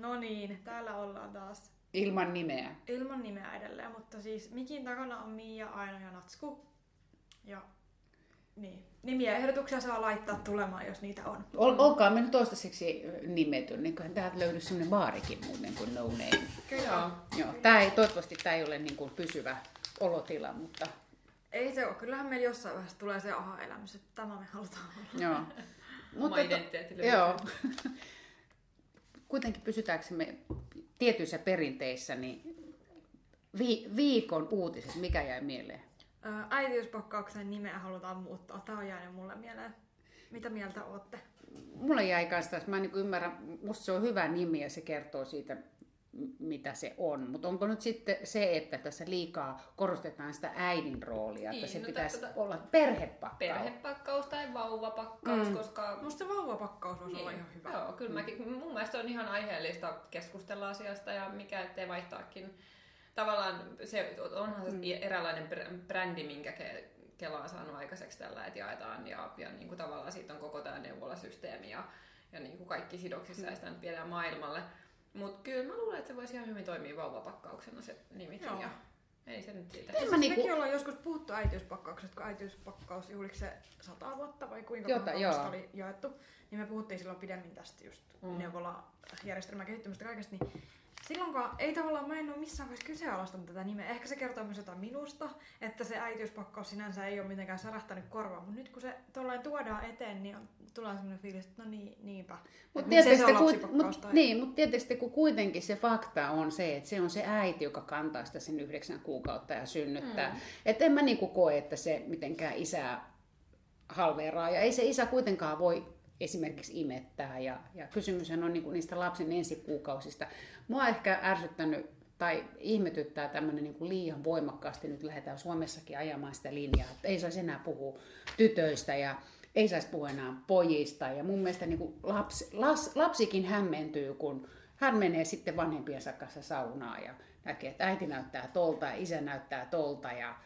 No niin, täällä ollaan taas Ilman nimeä. ilman nimeä edelleen, mutta siis mikin takana on Miia, Aino ja Natsku. Ja niin. Nimiä ehdotuksia saa laittaa tulemaan, jos niitä on. Ol, olkaa me nyt toistaiseksi nimetyn, niin kuin täältä löydy sellainen baarikin muuten kuin no name. Kyllä. Joo, tää ei, toivottavasti tämä ei ole niin kuin pysyvä olotila, mutta Ei se ole. Kyllähän meillä jossain vaiheessa tulee se aha-elämys, että tämä me halutaan olla. joo. Oma to- identiteetti löytyy. Joo. Kuitenkin pysytäänkö tietyissä perinteissä, niin vi, viikon uutiset, mikä jäi mieleen? Äitiyspakkauksen nimeä halutaan muuttaa. Tämä on jäänyt mulle mieleen. Mitä mieltä olette? Mulle jäi kanssa, että mä en niin ymmärrä, musta se on hyvä nimi ja se kertoo siitä, mitä se on. Mutta onko nyt sitten se, että tässä liikaa korostetaan sitä äidin roolia, että Niin, se no pitäisi tätä- olla perhepakkaus? Perhepakkaus tai vauvapakkaus, Mm. mm. koska... Musta se vauvapakkaus voisi olla ihan hyvä. Joo, kyllä mäkin, mun mielestä on ihan aiheellista keskustella asiasta ja mikä ettei vaihtaakin. Tavallaan se, onhan se Mm. mm. eräänlainen br- brändi, minkä ke, Kela on saanut aikaiseksi tällä, että jaetaan ja, ja niin kuin tavallaan siitä on koko tämä neuvolasysteemi ja, ja niin kuin kaikki sidoksissa ja sitä nyt viedään maailmalle. Mutta kyllä mä luulen, että se voisi ihan hyvin toimia vauvapakkauksena se nimikin Joo. ja ei se nyt siitä. Siis niinku- Mekin ollaan joskus puhuttu äitiyspakkauksesta, kun äitiyspakkaus juhliksi se sata vuotta vai kuinka Jota, joo. vasta oli jaettu. Niin me puhuttiin silloin pidemmin tästä just mm. Mm. neuvolajärjestelmän kehittymistä kaikesta. Niin silloinkaan ei tavallaan, mä en ole missään vaiheessa kyseenalaistanut tätä nimeä. Ehkä se kertoo myös jotain minusta, että se äitiyspakkaus sinänsä ei ole mitenkään särähtänyt korvaan. Mutta nyt kun se tuollain tuodaan eteen, niin on, tulee sellainen fiilis, että no niin, niinpä. Mut se tietysti, lapsipakkaus mut, tai- niin, mutta tietysti kun kuitenkin se fakta on se, että se on se äiti, joka kantaa sitä sen yhdeksän kuukautta ja synnyttää. Mm. Että en mä niinku koe, että se mitenkään isää halveeraa. Ja ei se isä kuitenkaan voi esimerkiksi imettää. Ja, ja kysymyshän on niinku niistä lapsen ensikuukausista. Mua ehkä ärsyttänyt tai ihmetyttää tämmöinen niin liian voimakkaasti, nyt lähdetään Suomessakin ajamaan sitä linjaa, että ei saisi enää puhua tytöistä ja ei saisi puhua enää pojista. Ja mun mielestä niin kuin lapsi, las, lapsikin hämmentyy, kun hän menee sitten vanhempiensa kanssa saunaan ja näkee, että äiti näyttää tolta ja isä näyttää tolta. Ja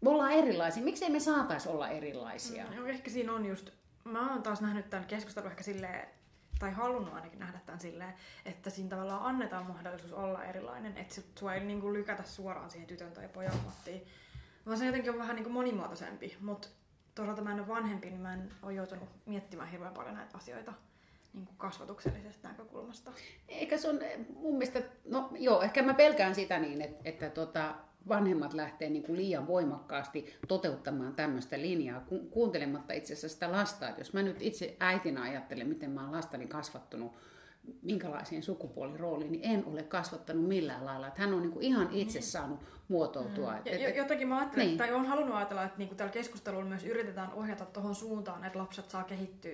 me ollaan erilaisia. Miksei me saataisi olla erilaisia? Joo, ehkä siinä on just, mä oon taas nähnyt tämän keskustelun ehkä silleen, tai halunnut ainakin nähdä tämän silleen, että siinä tavallaan annetaan mahdollisuus olla erilainen, että sua ei niinku lykätä suoraan siihen tytön tai pojan mattiin, vaan se jotenkin on vähän niinku monimuotoisempi, mutta toisaalta mä en ole vanhempi, niin mä en ole joutunut miettimään hirveän paljon näitä asioita niin kuin kasvatuksellisesta näkökulmasta. Eikä se on mun mielestä, no joo, ehkä mä pelkään sitä niin, että, että tota, vanhemmat lähtee niin kuin liian voimakkaasti toteuttamaan tämmöistä linjaa, ku- kuuntelematta itse asiassa sitä lasta. Että jos mä nyt itse äitinä ajattelen, miten mä oon lastani kasvattanut, minkälaiseen sukupuolirooliin, niin en ole kasvattanut millään lailla. Että hän on niin kuin ihan itse saanut muotoutua. Mm. Ja, jo- jotenkin mä ajattelen, niin. niin. tai olen halunnut ajatella, että niinku tällä keskustelulla myös yritetään ohjata tuohon suuntaan, että lapset saa kehittyä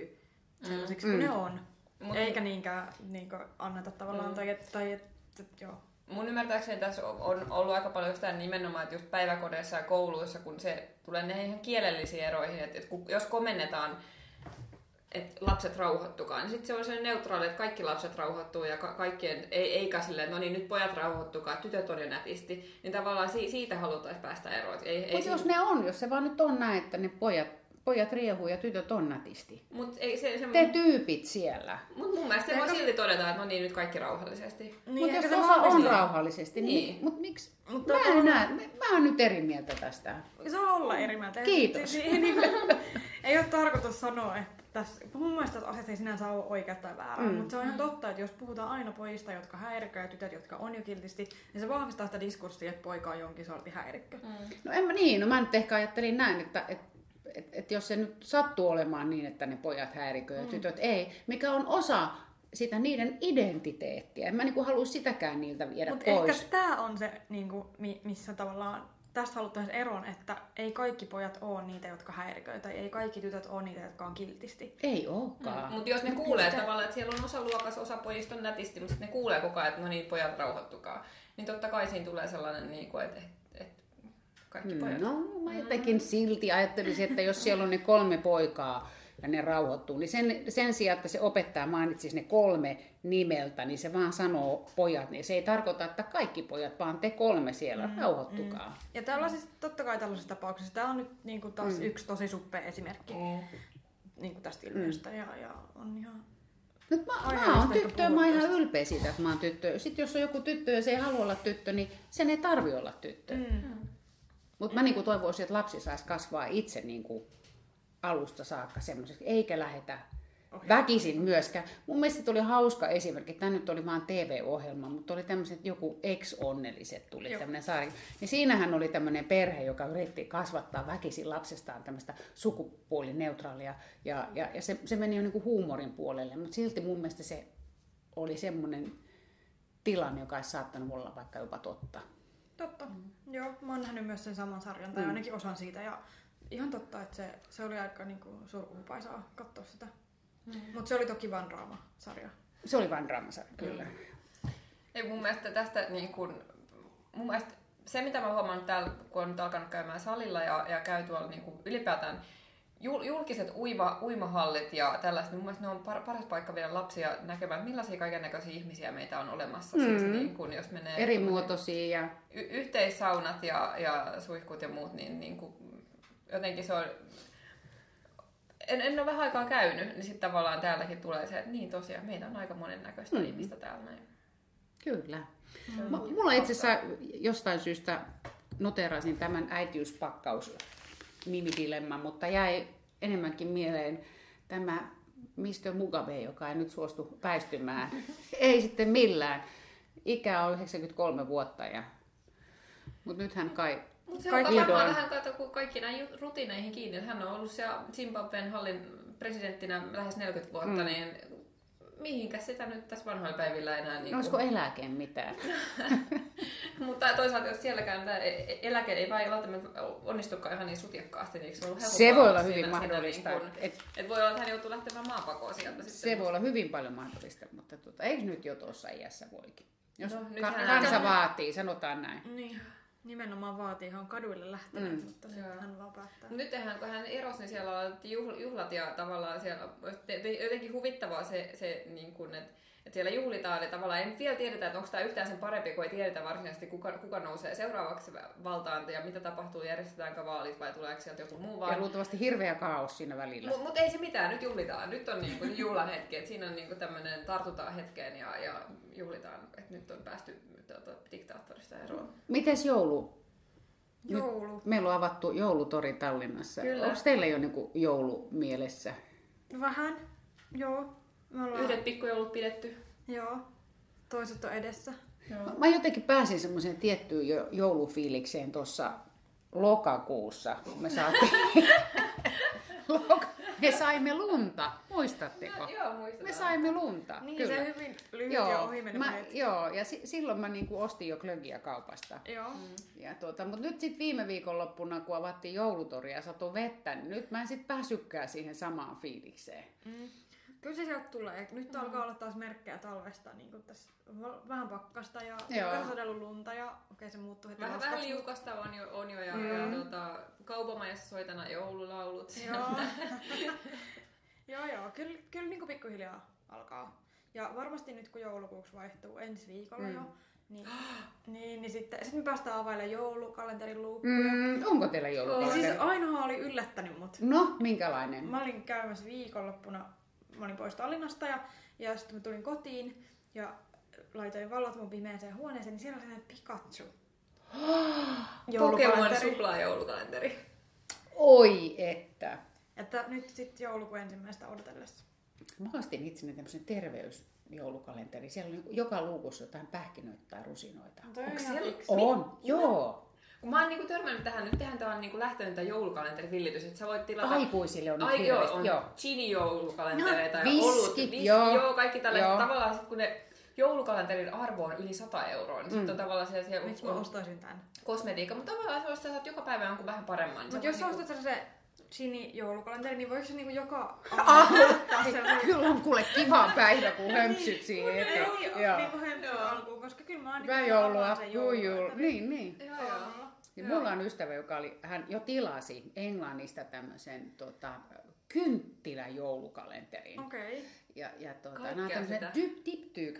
sellaisiksi kuin Mm. ne on. Mut- Eikä niinkään niinku anneta tavallaan, Mm. tai, et- tai et, et, joo. Mun ymmärtääkseni tässä on- ollut aika paljon sitä nimenomaan, että just päiväkodeissa ja kouluissa, kun se tulee näihin ihan kielellisiin eroihin, että, että jos komennetaan, että lapset rauhoittukaa, niin sitten se on sellainen neutraali, että kaikki lapset rauhoittuu ja ka- kaikkien, ei, eikä silleen, että no niin nyt pojat rauhoittukaa, tytöt on jo nätisti, niin tavallaan si- siitä haluttaisiin päästä eroon. Ei, ei Mutta jos ne on, jos se vaan nyt on näin, että ne pojat, pojat riehuu ja tytöt on nätisti. mut ei se, se, Te tyypit siellä. mut mun mielestä se voi silti todeta, että no niin, nyt kaikki rauhallisesti. Niin, Mutta jos se osa on rauhallisesti, niin, Niin. mutta miksi? Mutta Mä en tavallaan- näe, mä oon nyt eri mieltä tästä. Saa olla eri mieltä. Kiitos. Ei, ei, niin, ei ole tarkoitus sanoa, että tässä, mun mielestä tässä asiassa ei sinänsä ole oikea tai väärää, Mm. mm. mutta se on ihan totta, että jos puhutaan aina pojista, jotka häirikkö ja tytöt, jotka on jo kiltisti, niin se vahvistaa sitä diskurssia, että poika on jonkin sortin häirikkö. Mm. No en mä niin, no mä nyt ehkä ajattelin näin, että et, et, et jos se nyt sattuu olemaan niin, että ne pojat häiriköi ja tytöt ei, mikä on osa sitä niiden identiteettiä. En mä niinku halua sitäkään niiltä viedä Mutta pois. ehkä tämä on se, niin kuin, missä tavallaan tästä haluttaisiin eron, että ei kaikki pojat ole niitä, jotka häiriköi, tai ei kaikki tytöt ole niitä, jotka on kiltisti. Ei ookaan. Mutta jos ne kuulee tavallaan, että siellä on osa luokassa, osa pojista on nätisti, mutta sitten ne kuulee koko ajan, että no niin, pojat rauhoittukaa. Niin totta kai siinä tulee sellainen, niin kuin, että, että kaikki pojat. No, mä jotenkin silti ajattelisin, että jos siellä on ne kolme poikaa ja ne rauhoittuu, niin sen, sen sijaan, että se opettaja mainitsisi ne kolme nimeltä, niin se vaan sanoo pojat, niin se ei tarkoita, että kaikki pojat, vaan te kolme siellä, mm, rauhoittukaa. Mm. Ja tällaisissa, totta kai tällaisissa tapauksissa, tämä on nyt niin kuin taas mm. yksi tosi suppea esimerkki Mm. niin kuin tästä ilmiöstä, mm. ja, ja on ihan Nyt mä, mä oon tyttö, mä oon ihan ylpeä siitä, että mä oon tyttö. Sitten jos on joku tyttö ja se ei halua olla tyttö, niin sen ei tarvi olla tyttö. Mm. Mutta mä niinku toivoisin, että lapsi saisi kasvaa itse niinku alusta saakka semmoiseksi, eikä lähetä väkisin myöskään. Mun mielestä tuli hauska esimerkki, tämä nyt oli vaan TV-ohjelma, mutta oli tämmöiset, joku ex-onnelliset tuli Joo. tämmöinen saari. Niin siinähän oli tämmöinen perhe, joka yritti kasvattaa väkisin lapsestaan tämmöistä sukupuolineutraalia, ja, ja, ja se, se meni jo niinku huumorin puolelle, mutta silti mun mielestä se oli semmoinen tilanne, joka olisi saattanut olla vaikka jopa totta. Totta. Mm. Joo, mä oon nähnyt myös sen saman sarjan, tai Mm. ainakin osan siitä. Ja ihan totta, että se, se oli aika niinku surkuhupaisaa katsoa sitä. Mm. Mutta se oli toki vaan draama-sarja. Se oli vain draamasarja, kyllä. Ei mun mielestä tästä niin kun, mun mielestä se mitä mä huomannut täällä, kun on nyt alkanut käymään salilla ja, ja käy tuolla niin ylipäätään jul- julkiset uima, uimahallit ja tällaiset, niin mun mielestä ne on par- paras paikka viedä lapsia näkemään, että millaisia kaiken näköisiä ihmisiä meitä on olemassa. Mm. Siis Mm. niin kun, jos menee Eri muotoisia ja y- yhteissaunat ja, ja suihkut ja muut, niin, niin kuin, jotenkin se on... En, en ole vähän aikaa käynyt, niin sitten tavallaan täälläkin tulee se, että niin tosiaan, meitä on aika monennäköistä Mm. mm. ihmistä täällä näin. Kyllä. Se on M- Mulla itse asiassa jostain syystä noterasin tämän äitiyspakkaus nimidilemman, mutta jäi enemmänkin mieleen tämä Mr. Mugabe, joka ei nyt suostu väistymään. ei sitten millään. Ikä on 93 vuotta, ja... mutta nyt hän kai... Mutta se Kaikki on varmaan vähän kato, kun kaikki näihin rutiineihin kiinni. Hän on ollut siellä Zimbabwen hallin presidenttinä lähes 40 vuotta, mm. niin mihinkäs sitä nyt tässä vanhoilla päivillä enää... Niin No, olisiko eläke mitään? Mutta toisaalta jos sielläkään tämä e- eläke ei vai välttämättä onnistukaan ihan niin sutjakkaasti, niin eikö se ollut Se voi olla hyvin siinä mahdollista. Niin kun, et et voi olla, että hän joutuu lähtemään maapakoon sieltä se sitten. voi olla hyvin paljon mahdollista, mutta tuota, eikö nyt jo tuossa iässä voikin? Jos No, no, ka- kansa vaatii, sanotaan näin. Niin. Nimenomaan vaatii, hän on kaduille lähtenyt, Mm. mutta sitten hän vaan päättää. Nyt tehdään, kun hän erosi, niin siellä oli juhl- juhlat ja tavallaan siellä on te- te- jotenkin huvittavaa se, se niin kuin, että että siellä juhlitaan ja tavallaan ei nyt vielä tiedetä, että onko tämä yhtään sen parempi, kun ei tiedetä varsinaisesti kuka, kuka nousee seuraavaksi valtaan ja mitä tapahtuu, järjestetäänkö vaalit vai tuleeko sieltä joku muu Ja vaan. luultavasti hirveä kaos siinä välillä. Mutta mut ei se mitään, nyt juhlitaan. Nyt on niinku juhlan hetki, että siinä on niinku tämmöinen tartutaan hetkeen ja, ja juhlitaan, että nyt on päästy tuota, diktaattorista eroon. Mites joulu? Joulu. Meillä on avattu joulutori Tallinnassa. Kyllä. Onko teillä jo niinku joulu mielessä? Vähän. Joo. Me ollaan... Yhdet pikkujoulut pidetty. Joo. Toiset on edessä. Joo. Mä jotenkin pääsin semmoiseen tiettyyn jo- joulufiilikseen tuossa lokakuussa. kun Me saatiin... Me saimme lunta, muistatteko? No, joo, muistetaan. Me saimme lunta, Niin, kyllä. se hyvin lyhyt ja Joo, ohi mä, joo, ja si- silloin mä niinku ostin jo glögiä kaupasta. Joo. Ja tuota, mutta nyt sitten viime viikonloppuna, kun avattiin joulutoria ja satoi vettä, niin nyt mä en sitten päässytkään siihen samaan fiilikseen. Mm. Kyllä se sieltä tulee. Nyt mm. alkaa olla taas merkkejä talvesta. Niin kuin tässä vähän pakkasta ja Joo. kasadellut lunta ja okei se muuttuu heti Vähän, vähän liukasta on jo, on jo ja, Mm. ja tuota, kaupamajassa soitana joululaulut. Joo. joo, joo. Kyllä, kyllä niin kuin pikkuhiljaa alkaa. Ja varmasti nyt kun joulukuuksi vaihtuu ensi viikolla Mm. jo, niin, niin, niin sitten sit me päästään availemaan joulukalenterin luukkuja. Mm, onko teillä Niin joulukalenteri? siis ainoa oli yllättänyt mut. No, minkälainen? Mä olin käymässä viikonloppuna, mä olin pois Tallinnasta ja, ja sitten mä tulin kotiin ja laitoin valot mun pimeäseen huoneeseen, niin siellä oli sellainen Pikachu. Pokemon joulukalenteri. suklaajoulukalenteri. Oi että. Että nyt sitten joulukuun ensimmäistä odotellessa. Mä ostin itseni tämmöisen terveysjoulukalenteri. Siellä on niinku joka luukussa jotain pähkinöitä tai rusinoita. Toi Onko siellä-. On, joo. Kun mä oon niinku törmännyt tähän, nyt tehän tää on niinku lähtenyt tää joulukalenterivillitys, että sä voit tilata... Aikuisille on nyt Ai joo, on joo. chini-joulukalentereita ja Viskit, olut. Vis- joo. joo. kaikki tällaiset. Joo. Tavallaan sit, kun ne joulukalenterin arvo on yli 100 euroa, niin Mm. sitten on tavallaan siellä, siellä Miksi mä ostaisin tän? kosmetiikka, mutta tavallaan se olisi, että saat joka päivä jonkun vähän paremman. niin Mutta jos sä voit ostat sellaisen Chini-joulukalenteri, niin voiko se niinku joka Ah, aamu ottaa sellaisen... Kyllä on kuule kiva päivä, kun hömpsyt siihen Niin, eteen. Niinku hemppu Joo. alkuun, koska kyllä mä ainakin Hyvää avaan joulua, juu, juu. Niin, niin. Joo, joo. Joo. mulla on ystävä, joka oli, hän jo tilasi Englannista tämmöisen tota, kynttiläjoulukalenterin. Okei. Ja, ja tota, nämä on Diptyk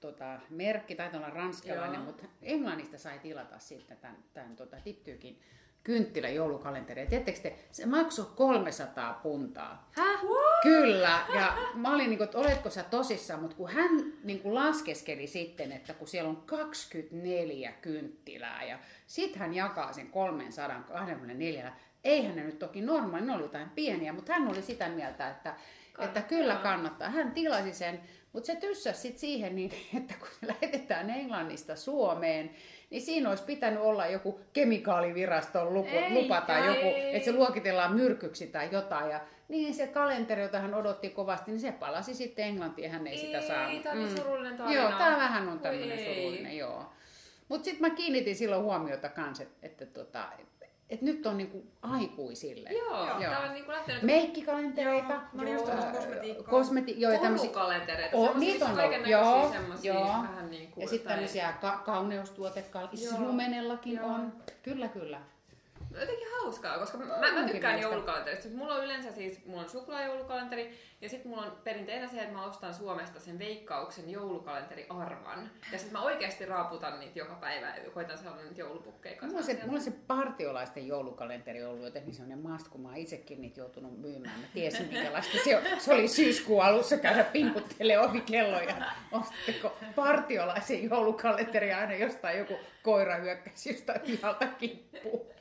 tota, merkki, taitaa olla ranskalainen, Joo. mutta Englannista sai tilata sitten tämän, tämän tota, Diptykin kynttilä joulukalenteri. Ja tiedättekö te, se maksoi 300 puntaa. Häh? Kyllä, ja mä olin niin kuin, että oletko sä tosissaan, mutta kun hän niin kuin laskeskeli sitten, että kun siellä on 24 kynttilää ja sitten hän jakaa sen 324, eihän ne nyt toki normaali, ne oli jotain pieniä, mutta hän oli sitä mieltä, että, että kyllä kannattaa. Hän tilasi sen, mutta se tyssäsi sitten siihen, niin, että kun se lähetetään Englannista Suomeen, niin siinä olisi pitänyt olla joku kemikaaliviraston luku, lupa tai Eikä, joku, ei. että se luokitellaan myrkyksi tai jotain. Ja niin se kalenteri, jota hän odotti kovasti, niin se palasi sitten Englantiin, hän ei, sitä saanut. Tämä on niin surullinen tarina. Joo, tämä vähän on tämmöinen ei. surullinen, joo. Mutta sitten mä kiinnitin silloin huomiota kans, että, että, tota, et nyt on niinku aikuisille. Joo, Joo. tämä on niinku lähtenyt... Meikkikalentereita. Joo, mä olin just joo, tämmöistä kosmetiikkaa. Kosmeti- joo, ja tämmöisiä Koulukalentereita. Oh, niitä on missä ollut, joo, joo. vähän niin kuin Ja sitten tämmöisiä ka- kauneustuotekalkisia. Siis Joo. Lumenellakin Joo. on. Kyllä, kyllä. Jotenkin hauskaa, koska mä, mä tykkään mielestä. joulukalenterista. Siis Mulla on yleensä siis, mulla on suklaajoulukalenteri ja sitten mulla on perinteinen se, että mä ostan Suomesta sen veikkauksen joulukalenteriarvan. Ja sitten mä oikeasti raaputan niitä joka päivä ja koitan saada niitä joulupukkeja Mulla on, se, mulla on se partiolaisten joulukalenteri ollut jotenkin sellainen must, kun mä oon itsekin niitä joutunut myymään. Mä tiesin, minkälaista se, on. se oli syyskuun alussa käydä pinkuttele ovikelloja. Ostatteko partiolaisen joulukalenteri aina jostain joku koira hyökkäsi jostain pihalta kippuu.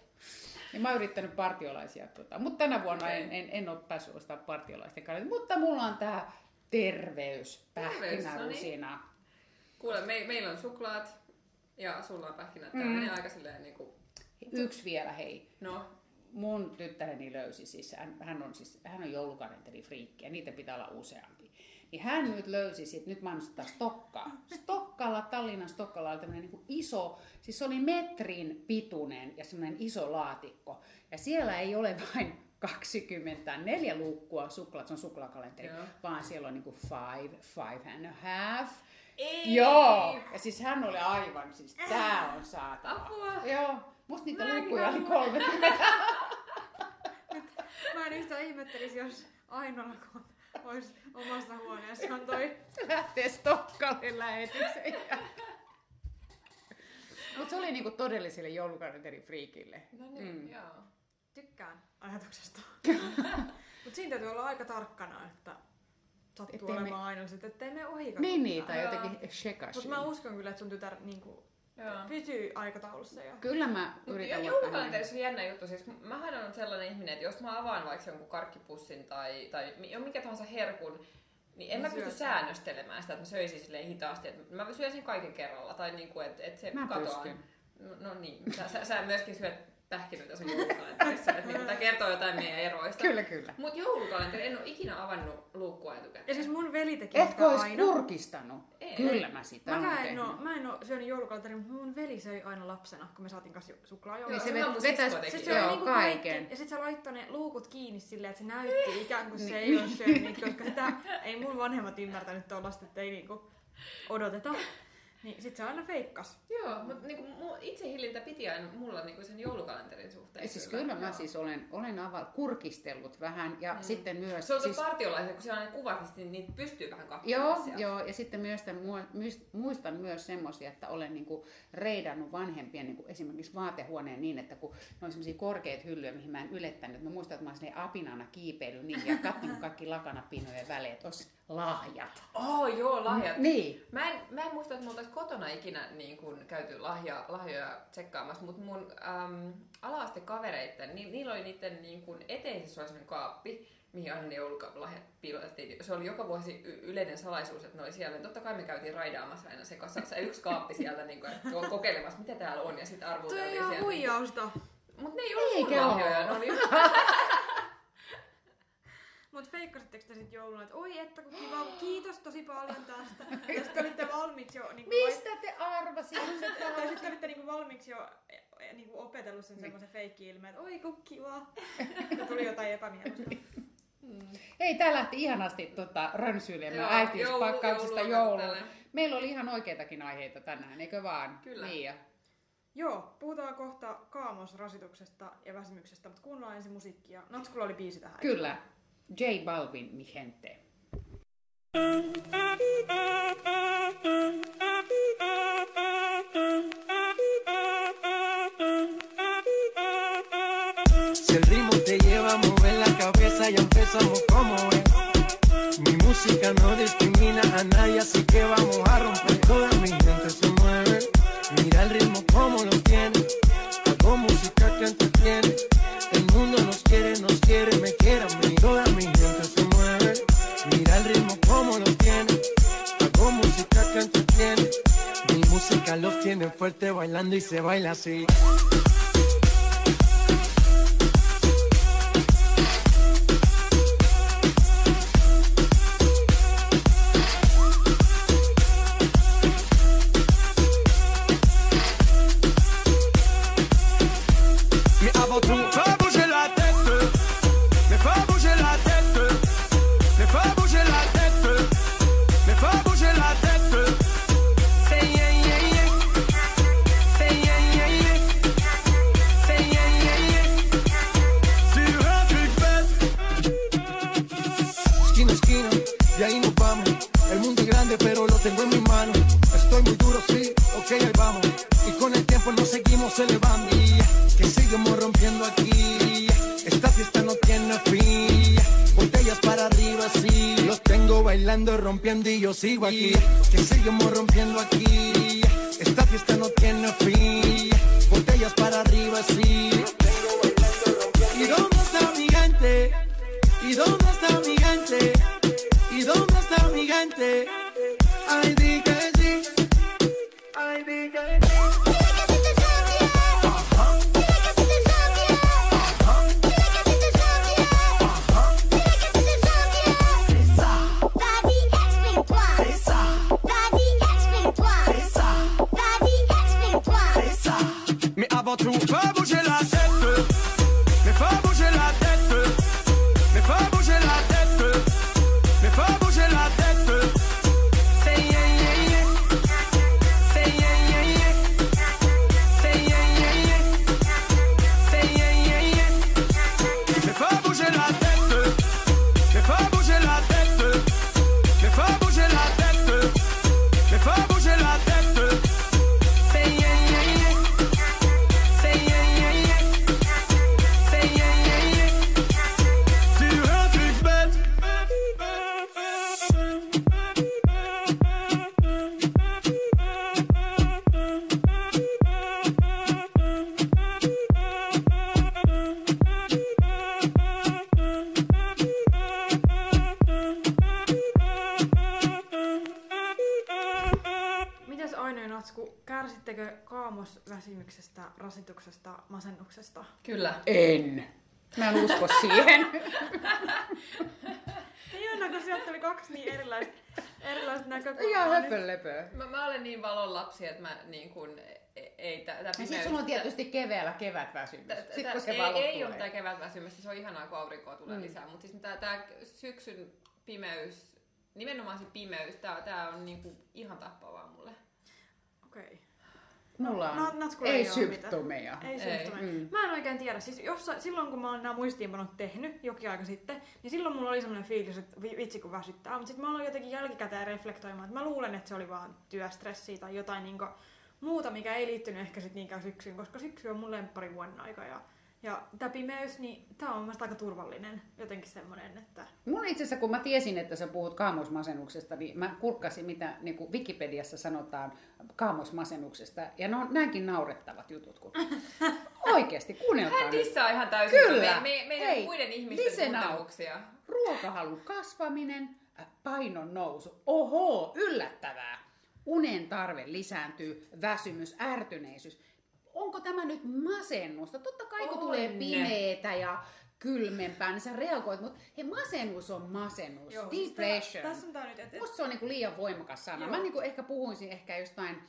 Ja mä oon yrittänyt partiolaisia, tota. mutta tänä vuonna en, en, en ole päässyt ostamaan partiolaisten kalenteri. Mutta mulla on tää terveys, Terveys, no niin. pähkinärusina. Kuule, me, meillä on suklaat ja sulla on pähkinät. Tää Mm. menee aika silleen niinku... Yksi vielä, hei. No, mun tyttäreni löysi siis, hän, hän on siis, hän on joulukalenterifriikki ja niitä pitää olla useampi. Niin hän nyt löysi sit, nyt mainostetaan Stokkaa. Stokkalla, Tallinnan Stokkalla oli tämmöinen niin iso, siis se oli metrin pituinen ja semmoinen iso laatikko. Ja siellä ei ole vain 24 luukkua suklaat, se on suklaakalenteri, Joo. vaan siellä on niinku five, five and a half. ei! Joo, ja siis hän oli aivan, siis tää on saatava. Apua! Joo, musta niitä luukkuja oli haluan. 30. Mä en yhtään ihmettelisi, jos Ainola olisi omassa huoneessaan toi. lähtee Stokkalle lähetykseen. Mutta se oli niinku todelliselle joulukalenterifriikille. No niin, Mm. joo. Tykkään ajatuksesta. Mutta siinä täytyy olla aika tarkkana, että sattuu Ettei me- olemaan aina sitten, ettei me ohi Niin, niin, tai jotenkin shekashi. Mutta mä uskon kyllä, että sun tytär niinku, Joo. pysyy aikataulussa. Ja... Kyllä mä yritän olla joulukalenterissa on jännä juttu. Siis mä olen sellainen ihminen, että jos mä avaan vaikka jonkun karkkipussin tai, tai mi- mikä tahansa herkun, niin en Niin mä pysty säännöstelemään sitä, että mä söisin silleen hitaasti. Että mä syösin kaiken kerralla tai niinku, että et se Mä katoaa. pystyn. No, no niin, sä, sä, sä myöskin syöt pähkinöitä sun joulukalenterissa, että niinku, tämä kertoo jotain meidän eroista. Kyllä, kyllä. Mutta joulukalenteri, en ole ikinä avannut luukkua etukäteen. ja siis mun veli teki Etkö sitä ois aina. kurkistanut? Ei. Kyllä mä sitä Mä, en oo, mä en oo syönyt joulukalenteria, mutta mun veli söi aina lapsena, kun me saatiin kanssa ju- suklaajoulua. Niin se Sama vet- mun vetäis- sisko teki. Sitten Joo, se oli niinku kaiken. kaikki, ja sitten se laittoi ne luukut kiinni silleen, että se näytti ikään kuin se ei ole syönyt niitä, koska sitä ei mun vanhemmat ymmärtänyt tollasta, että ei niinku odoteta. Niin sit se aina feikkas. Joo, mutta niinku, mu- itse hillintä piti aina mulla niinku sen joulukalenterin suhteen. Ja siis kyllä mä Joo. siis olen, olen aval, kurkistellut vähän ja Mm. sitten myös... Se on siis, partiolaisen, kun siellä on ne kuvat, niin niitä pystyy vähän katsomaan. Joo, joo, ja sitten myös tämän, muistan myös semmoisia, että olen niinku reidannut vanhempien niinku esimerkiksi vaatehuoneen niin, että kun ne on semmoisia korkeat hyllyjä, mihin mä en ylettänyt, mä muistan, että mä olen apinana kiipeillyt niihin ja katsonut kaikki lakanapinojen väleet, olisi lahjat. Oh, joo, lahjat. Niin, Mä en, mä en muista, että me oltaisiin kotona ikinä niin kun, käyty lahja, lahjoja tsekkaamassa, mutta mun äm, ala-astekavereitten, niin, niillä oli niiden niin kun, eteisessä oli sellainen kaappi, mihin aina ne joululahjat piilotettiin. Se oli joka vuosi y- yleinen salaisuus, että ne oli siellä. Totta kai me käytiin raidaamassa aina se, kasa, se yksi kaappi sieltä niin kun, että kokeilemassa, mitä täällä on, ja sitten Toi on arvuteltiin ihan sieltä. huijausta. Mutta ne ei ollut mun Eikö oo? lahjoja, ne oli Mut feikkasitteko te sit jouluna, että oi että kun kiva, kiitos tosi paljon tästä. Ja sitten olitte valmiiksi jo niinku mistä te arvasitte? Tai sitten olitte niinku valmiiksi jo e, e, niinku opetellut sen semmoisen feikki-ilmeen, että oi kun kiva. Ja tuli jotain epämieluista. Ei, tää lähti ihanasti tota, rönsyilemään äitiyspakkauksesta joulu- jouluun. Meillä oli ihan oikeitakin aiheita tänään, eikö vaan? Kyllä. Niin, ja Joo, puhutaan kohta kaamosrasituksesta ja väsymyksestä, mutta kuunnellaan ensin musiikkia. Natskulla oli biisi tähän. eikö? J Balvin, mi gente. Si el ritmo te lleva a mover la cabeza, ya empezamos como es. música no discrimina a nadie, así que vamos a romper. Toda mi gente se mueve, mira el ritmo como lo tiene. Hago música que entretiene. Bailando y se baila así. trooper. Kärsittekö kaamosväsymyksestä, rasituksesta, masennuksesta? Kyllä. En. Mä en usko siihen. Hienoa, kun sieltä tuli kaksi niin erilaista, erilaista näkökulmaa. Ihan. Mä, mä olen niin valon lapsi, että mä niin kun, e- ei tä, tää Ja sit sulla on tietysti keväällä kevätväsymys. Sitten kun se ei, valo ei tulee. ole mitään kevätväsymystä, se on ihanaa, kun aurinkoa tulee mm. lisää. Mutta siis tää, tää syksyn pimeys, nimenomaan se pimeys, tää, tää on niinku ihan tappavaa mulle. Okei. Mulla on, No, Natskulla ei ei symptomeja. Ei Ei. symptomeja. Mm. Mä en oikein tiedä. Siis jossain, silloin kun mä oon nämä muistiinpanot tehnyt jokin aika sitten, niin silloin mulla oli semmoinen fiilis, että vi- vitsi kun väsyttää. Mutta sitten mä aloin jotenkin jälkikäteen reflektoimaan, että mä luulen, että se oli vaan työstressiä tai jotain niinku muuta, mikä ei liittynyt ehkä sit niinkään syksyyn, koska syksy on mun lemppari vuoden aika. Ja, ja tämä pimeys, niin tää on mun mielestä aika turvallinen. Jotenkin semmoinen, että Mun itse asiassa, kun mä tiesin, että sä puhut kaamosmasennuksesta, niin mä kurkkasin, mitä niin kuin Wikipediassa sanotaan kaamosmasennuksesta. Ja ne on näinkin naurettavat jutut. Kun... Oikeasti, kuunnelkaa Hän dissaa ihan täysin Kyllä. Me, me, meidän Hei, muiden ihmisten tuntemuksia. Ruokahalun kasvaminen, äh, painon nousu. Oho, yllättävää. Unen tarve lisääntyy, väsymys, ärtyneisyys. Onko tämä nyt masennusta? Totta kai kun On. tulee pimeetä ja kylmempää, niin sä reagoit, mutta hei, masennus on masennus. Joo, siis Depression. tässä on nyt, et- et- Musta se on niinku liian voimakas sana. Joo. Mä niinku ehkä puhuisin ehkä jostain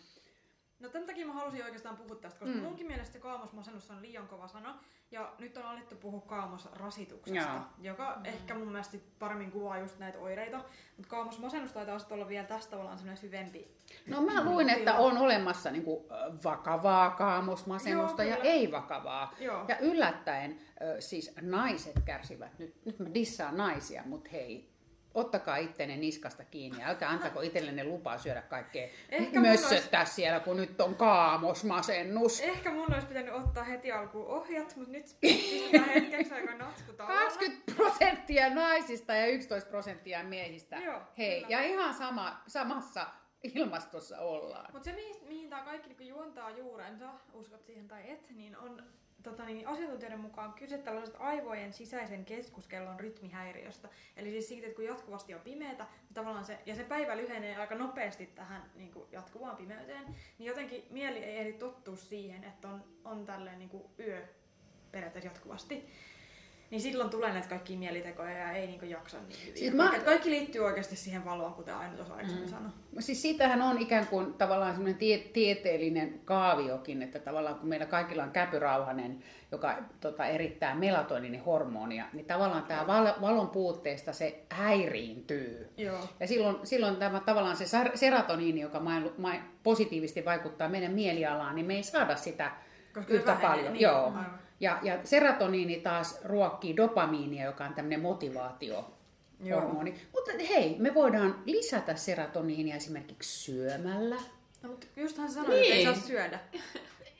No tämän takia mä halusin oikeastaan puhua tästä, koska Mm. munkin mielestä kaamosmasennus on liian kova sana. Ja nyt on alettu puhua kaamosrasituksesta, Joo. joka mm. ehkä mun mielestä paremmin kuvaa just näitä oireita. Mutta kaamosmasennus taitaa sitten olla vielä tästä tavallaan semmoinen syvempi. No mä luin, että on olemassa niinku vakavaa kaamosmasennusta Joo, ja kyllä. ei vakavaa. Joo. Ja yllättäen siis naiset kärsivät, nyt, nyt mä dissaan naisia, mutta hei, ottakaa ittenne niskasta kiinni. Älkää antako itsellenne lupaa syödä kaikkea Ehkä mun mössöttää siellä, kun nyt on kaamosmasennus. Ehkä mun olisi pitänyt ottaa heti alkuun ohjat, mutta nyt pistetään hetkeksi aika natsku tauolle. 20 prosenttia naisista ja 11 prosenttia miehistä. Joo, Hei, kyllä. ja ihan sama, samassa ilmastossa ollaan. Mutta se, mihin, mihin tämä kaikki niin juontaa juurensa, uskot siihen tai et, niin on tota, niin, asiantuntijoiden mukaan kyse tällaisesta aivojen sisäisen keskuskellon rytmihäiriöstä. Eli siis siitä, että kun jatkuvasti on pimeätä, niin tavallaan se, ja se päivä lyhenee aika nopeasti tähän niin kuin jatkuvaan pimeyteen, niin jotenkin mieli ei ehdi tottua siihen, että on, on tälleen niin kuin yö periaatteessa jatkuvasti. Niin silloin tulee näitä kaikkia mielitekoja ja ei niinku jaksa niin hyvin. Siis mä- kaikki, kaikki liittyy oikeasti siihen valoon, kuten aina tuossa aikaisemmin mm. sanoi. Siis siitähän on ikään kuin tavallaan semmoinen tie, tieteellinen kaaviokin, että tavallaan kun meillä kaikilla on käpyrauhanen, joka tota, erittää melatoninin-hormonia, niin tavallaan tämä val, valon puutteesta se häiriintyy. Joo. Ja silloin, silloin tämä tavallaan se serotoniini, joka mailu, mai, positiivisesti vaikuttaa meidän mielialaan, niin me ei saada sitä Koska yhtä paljon. niin, Joo. aivan. Ja, ja serotoniini taas ruokkii dopamiinia, joka on tämmöinen motivaatio. Hormoni. Mutta hei, me voidaan lisätä serotoniinia esimerkiksi syömällä. No, mutta justhan sanoit, niin. että ei Niin. saa syödä.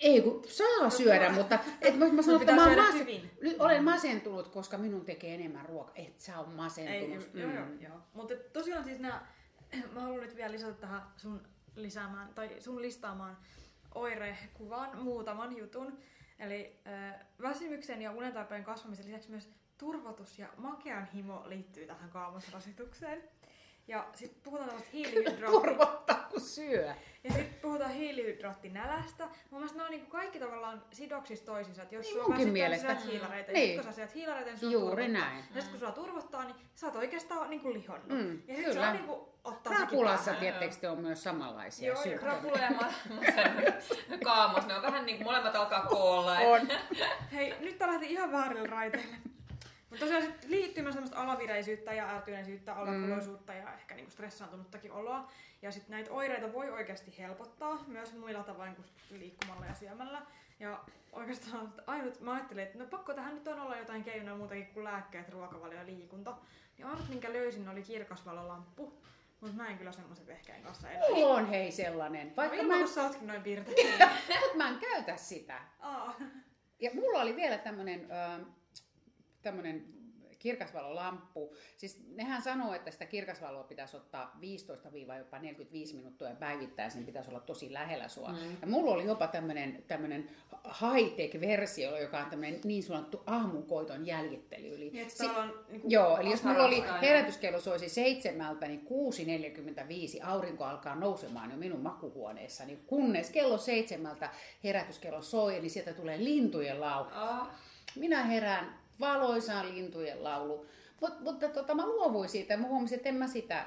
Ei kun saa syödä, mutta et mä, mä sanon, että mä mas- nyt olen masentunut, koska minun tekee enemmän ruokaa. Et sä ole Ei, masentunut. joo, joo, joo. Mutta tosiaan siis nää, mä haluan nyt vielä lisätä tähän sun lisäämään, tai sun listaamaan oirekuvan muutaman jutun. Eli äh, väsymyksen ja unentarpeen kasvamisen lisäksi myös turvotus ja makean himo liittyy tähän kaamosrasitukseen. Ja sitten puhutaan tällaista hiilihydraatti... Turvottaa, kun syö. Ja sitten puhutaan hiilihydraattinälästä. Mun mielestä ne on niinku kaikki tavallaan sidoksissa toisiinsa. Että jos Niin sua munkin mielestä. niin sä syöt hiilareita. Niin. Ja sit kun sä syöt hiilareita, niin Juuri turvottaa. näin. Ja sit kun sua turvottaa, niin sä oot oikeastaan niinku lihonnut. Mm, ja sit kyllä. se on niinku ottaa Krapulassa tietysti on myös samanlaisia Joo, syöpäjä. Krapula ja kaamos, ne on vähän niin kuin molemmat alkaa koolla. On. Hei, nyt tää lähti ihan väärille raiteille. Mutta tosiaan sit liittyy myös semmoista alavireisyyttä ja ärtyneisyyttä, alakuloisuutta ja ehkä niinku stressaantunuttakin oloa. Ja sitten näitä oireita voi oikeasti helpottaa myös muilla tavoin kuin liikkumalla ja syömällä. Ja oikeastaan ainut, mä ajattelin, että no pakko tähän nyt on olla jotain keinoja muutakin kuin lääkkeet, ruokavalio ja liikunta. Niin ainut minkä löysin oli kirkasvalolamppu. Mutta mä en kyllä semmoisen vehkeen kanssa elä. Mulla on hei sellainen. Vaikka Vaikka mä mä en, sä ootkin noin piirtein. mut mä en käytä sitä. Aa. Ja mulla oli vielä tämmönen, äh, tämmönen kirkasvalolamppu. Siis nehän sanoo, että sitä kirkasvaloa pitäisi ottaa 15-jopa 45 minuuttia päivittäin sen pitäisi olla tosi lähellä sua. Mm. Ja mulla oli jopa tämmönen, tämmönen high-tech-versio, joka on tämmönen niin sanottu aamunkoiton jäljittely. Eli Niin, si- on niinku Joo, eli jos mulla oli herätyskello soisi seitsemältä, niin 6.45 aurinko alkaa nousemaan jo minun makuhuoneessani. Kunnes kello seitsemältä herätyskello soi, eli sieltä tulee lintujen laulu. Ah, Minä herään valoisaan lintujen laulu. Mut, mutta tota, mä luovuin siitä ja mä huomasin, että en mä sitä,